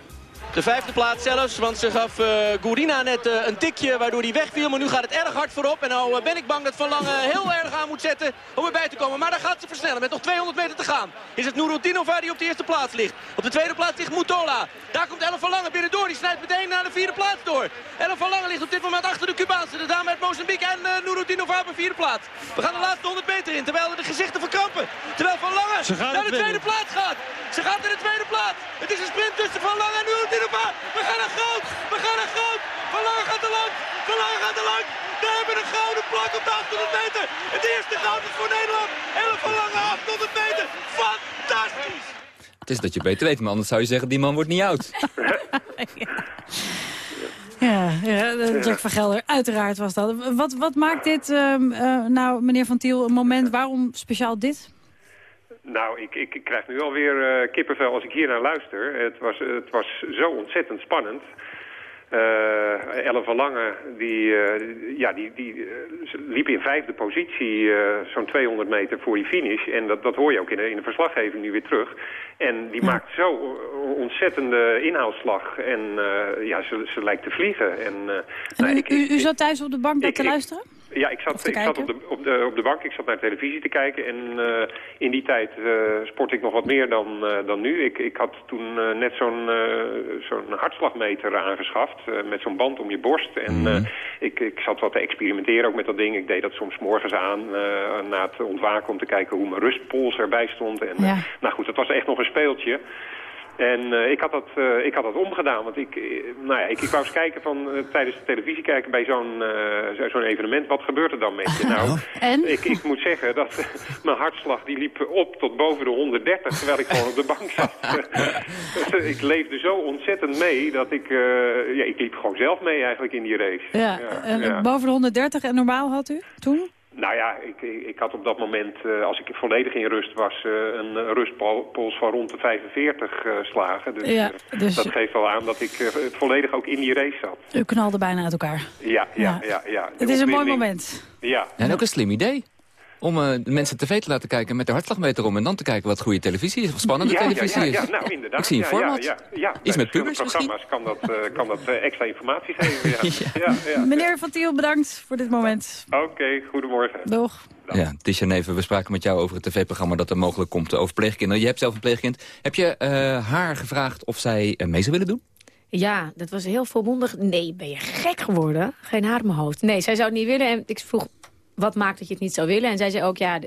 De vijfde plaats zelfs, want ze gaf eh Gourina net eh, een tikje waardoor hij wegviel. Maar nu gaat het erg hard voorop. En nou eh, ben ik bang dat Van Lange heel erg aan moet zetten om erbij te komen. Maar daar gaat ze versnellen met nog 200 meter te gaan. Is het Nurudinova die op de eerste plaats ligt. Op de tweede plaats ligt Mutola. Daar komt Ellen van Lange binnendoor. Die snijdt meteen naar de vierde plaats door. Ellen van Lange ligt op dit moment achter de Cubaanse. De dame uit Mozambique en uh, op de vierde plaats. We gaan de laatste 100 meter in. Terwijl de gezichten verkrampen. Terwijl Van Lange naar de tweede plaats gaat. Ze gaat in de tweede plaats. Het is een sprint tussen Van Lange en We gaan naar goud. We gaan naar goud. Van Lange gaat te lang. Van Lange gaat te lang. We hebben een gouden plak op de 800 meter. Het eerste goud is voor Nederland. Ellen van Lange 800 meter. Fantastisch. Het is dat je beter weet, maar anders zou je zeggen, die man wordt niet oud. Ja, ja eh, Jack van Gelder, uiteraard was dat. Wat, wat maakt dit, ehm, eh, nou, meneer Van Tiel, een moment? Waarom speciaal dit? Nou, ik, ik, ik krijg nu alweer eh kippenvel als ik hier naar luister. Het was, het was zo ontzettend spannend. Eh Ellen van Lange, die, eh, ja, die, die liep in vijfde positie zo'n 200 meter voor die finish. En dat, dat hoor je ook in de, in de verslaggeving nu weer terug. En die maakt zo ontzettende inhaalslag. En ja, ze, ze lijkt te vliegen. En, nou, U, ik, u, u zat thuis op de bank dat ik- te luisteren? Ja, ik zat, ik zat op, de, op, de, op de bank, ik zat naar televisie te kijken en eh, in die tijd eh sport ik nog wat meer dan, eh, dan nu. Ik, ik had toen eh, net zo'n eh, zo'n hartslagmeter aangeschaft eh, met zo'n band om je borst. En eh, ik, ik zat wat te experimenteren ook met dat ding. Ik deed dat soms morgens aan eh, na het ontwaken om te kijken hoe mijn rustpols erbij stond. En, nou goed, het was echt nog een speeltje. En eh, ik, had dat, eh, ik had dat omgedaan, want ik, eh, nou ja, ik, ik wou eens kijken van, tijdens de televisie kijken bij zo'n zo- zo'n evenement, wat gebeurt er dan met je? Nou, Ik, ik moet zeggen dat mijn hartslag die liep op tot boven de 130, terwijl ik gewoon op de bank zat. ik leefde zo ontzettend mee dat ik, ja, ik liep gewoon zelf mee eigenlijk in die race. Ja, en ja. boven de 130 en normaal had u toen? Nou ja, ik, ik, had op dat moment, eh, als ik volledig in rust was, eh, een eh, rustpols van rond de 45 eh, slagen. Dus, Ja, dus- dat geeft wel aan dat ik eh, volledig ook in die race zat. U knalde bijna uit elkaar. Ja, ja, Ja. ja. ja, Het is een mooi moment. Ja. En ook een slim idee. Om eh, de mensen tv te laten kijken met de hartslagmeter om... en dan te kijken wat goede televisie is, of spannende ja, ja, televisie ja, is. ja, nou inderdaad. Ik zie een ja, format. Ja, ja, ja. Iets met pubers misschien? kan dat, eh, kan dat eh, extra informatie geven. Ja. ja. ja, Meneer Van Tiel, bedankt voor dit moment. Oké, goedemorgen. Doeg. Ja, Tisha Neven, we spraken met jou over het tv-programma dat er mogelijk komt over pleegkinderen. Je hebt zelf een pleegkind. Heb je eh, haar gevraagd of zij mee zou willen doen? Ja, dat was heel volmondig. Nee, ben je gek geworden? Geen haar in mijn hoofd. Nee, zij zou het niet willen. En ik vroeg, wat maakt dat je het niet zou willen? En zij zei ook, ja,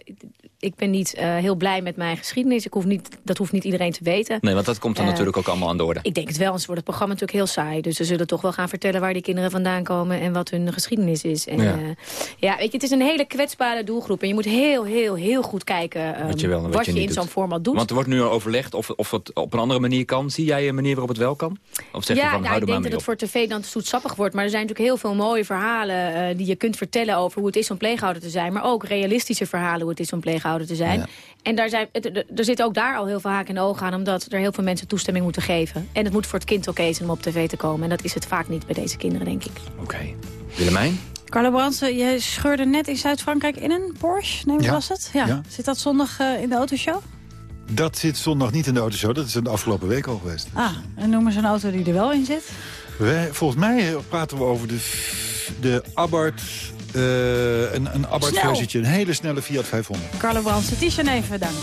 ik ben niet eh, heel blij met mijn geschiedenis. Ik hoef niet, dat hoeft niet iedereen te weten. Nee, want dat komt dan Eh, natuurlijk ook allemaal aan de orde. Ik denk het wel, anders wordt het programma natuurlijk heel saai. Dus ze zullen toch wel gaan vertellen waar die kinderen vandaan komen... en wat hun geschiedenis is. En, Ja. ja. ja, weet je, het is een hele kwetsbare doelgroep. En je moet heel, heel, heel goed kijken ehm, Wat je wel wat, wat je je, in zo'n format doet. Want er wordt nu al overlegd of, of het op een andere manier kan. Zie jij een manier waarop het wel kan? Of zeg je ja, van, nou, ik denk dat het voor tv dan zoetsappig wordt. Maar er zijn natuurlijk heel veel mooie verhalen eh, die je kunt vertellen over hoe het is om pleeghouder te zijn. Maar ook realistische verhalen hoe het is om pleeghouder te zijn. En daar zijn, het- er er zit ook daar al heel veel haken en ogen aan. Omdat er heel veel mensen toestemming moeten geven. En het moet voor het kind oké zijn om op tv te komen. En dat is het vaak niet bij deze kinderen, denk ik. Oké. Willemijn? Carlo Brandsen, je scheurde net in Zuid-Frankrijk in een Porsche, neem ik Ja. was het? Ja. Ja. Zit dat zondag eh, in de autoshow? Dat zit zondag niet in de autoshow. Dat is de afgelopen week al geweest. Ah, en noem eens een auto die er wel in zit. Wij, volgens mij eh, praten we over de, de Abarth... eh, een, een Abarth-versietje. Een hele snelle Fiat 500. Carlo Brandsen, Tisha Neven, dank.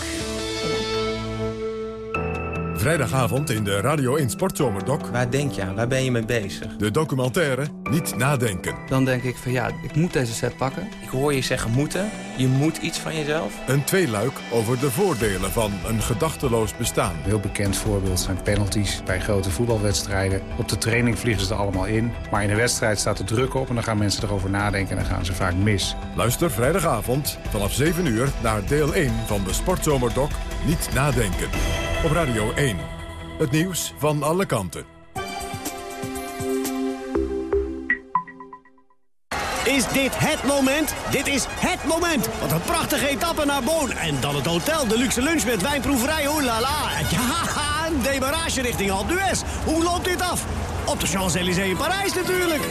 Vrijdagavond in de Radio 1 Sportzomerdok. Waar denk je aan? Waar ben je mee bezig? De documentaire Niet Nadenken. Dan denk ik van ja, ik moet deze set pakken. Ik hoor je zeggen moeten. Je moet iets van jezelf. Een tweeluik over de voordelen van een gedachteloos bestaan. Een heel bekend voorbeeld zijn penalties bij grote voetbalwedstrijden. Op de training vliegen ze er allemaal in. Maar in de wedstrijd staat er druk op en dan gaan mensen erover nadenken en dan gaan ze vaak mis. Luister vrijdagavond vanaf 7 uur naar deel 1 van de Sportzomerdok Niet Nadenken. Op Radio 1. Het nieuws van alle kanten. Is dit het moment? Dit is het moment. Wat een prachtige etappe naar Boon. En dan het hotel, de luxe lunch met wijnproeverij. Oh la la. Ja, een demarage richting Alpe d'Huez. Hoe loopt dit af? Op de Champs-Élysées in Parijs natuurlijk.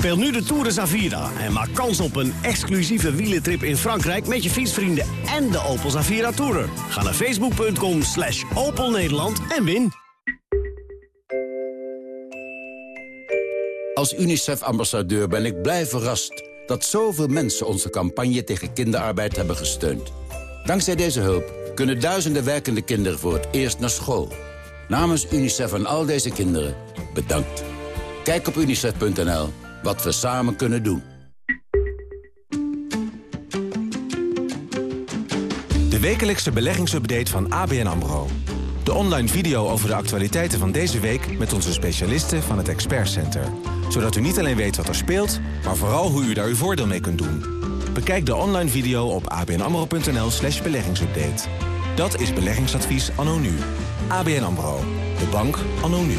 Speel nu de Tour de Zavira en maak kans op een exclusieve wielentrip in Frankrijk... met je fietsvrienden en de Opel Zavira Tourer. Ga naar facebook.com slash Opel Nederland en win. Als UNICEF-ambassadeur ben ik blij verrast dat zoveel mensen onze campagne tegen kinderarbeid hebben gesteund. Dankzij deze hulp kunnen duizenden werkende kinderen voor het eerst naar school. Namens UNICEF en al deze kinderen, bedankt. Kijk op unicef.nl wat we samen kunnen doen. De wekelijkse beleggingsupdate van ABN AMRO. De online video over de actualiteiten van deze week met onze specialisten van het Expert Center. Zodat u niet alleen weet wat er speelt, maar vooral hoe u daar uw voordeel mee kunt doen. Bekijk de online video op abnamro.nl slash beleggingsupdate. Dat is beleggingsadvies anno nu. ABN AMRO. De bank anno nu.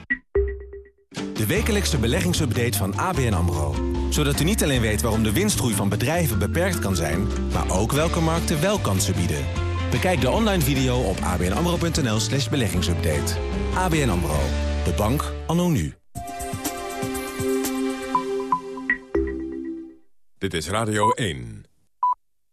De wekelijkse beleggingsupdate van ABN AMRO. Zodat u niet alleen weet waarom de winstgroei van bedrijven beperkt kan zijn... maar ook welke markten wel kansen bieden. Bekijk de online video op abnamro.nl slash beleggingsupdate. ABN AMRO. De bank anno nu. Dit is Radio 1.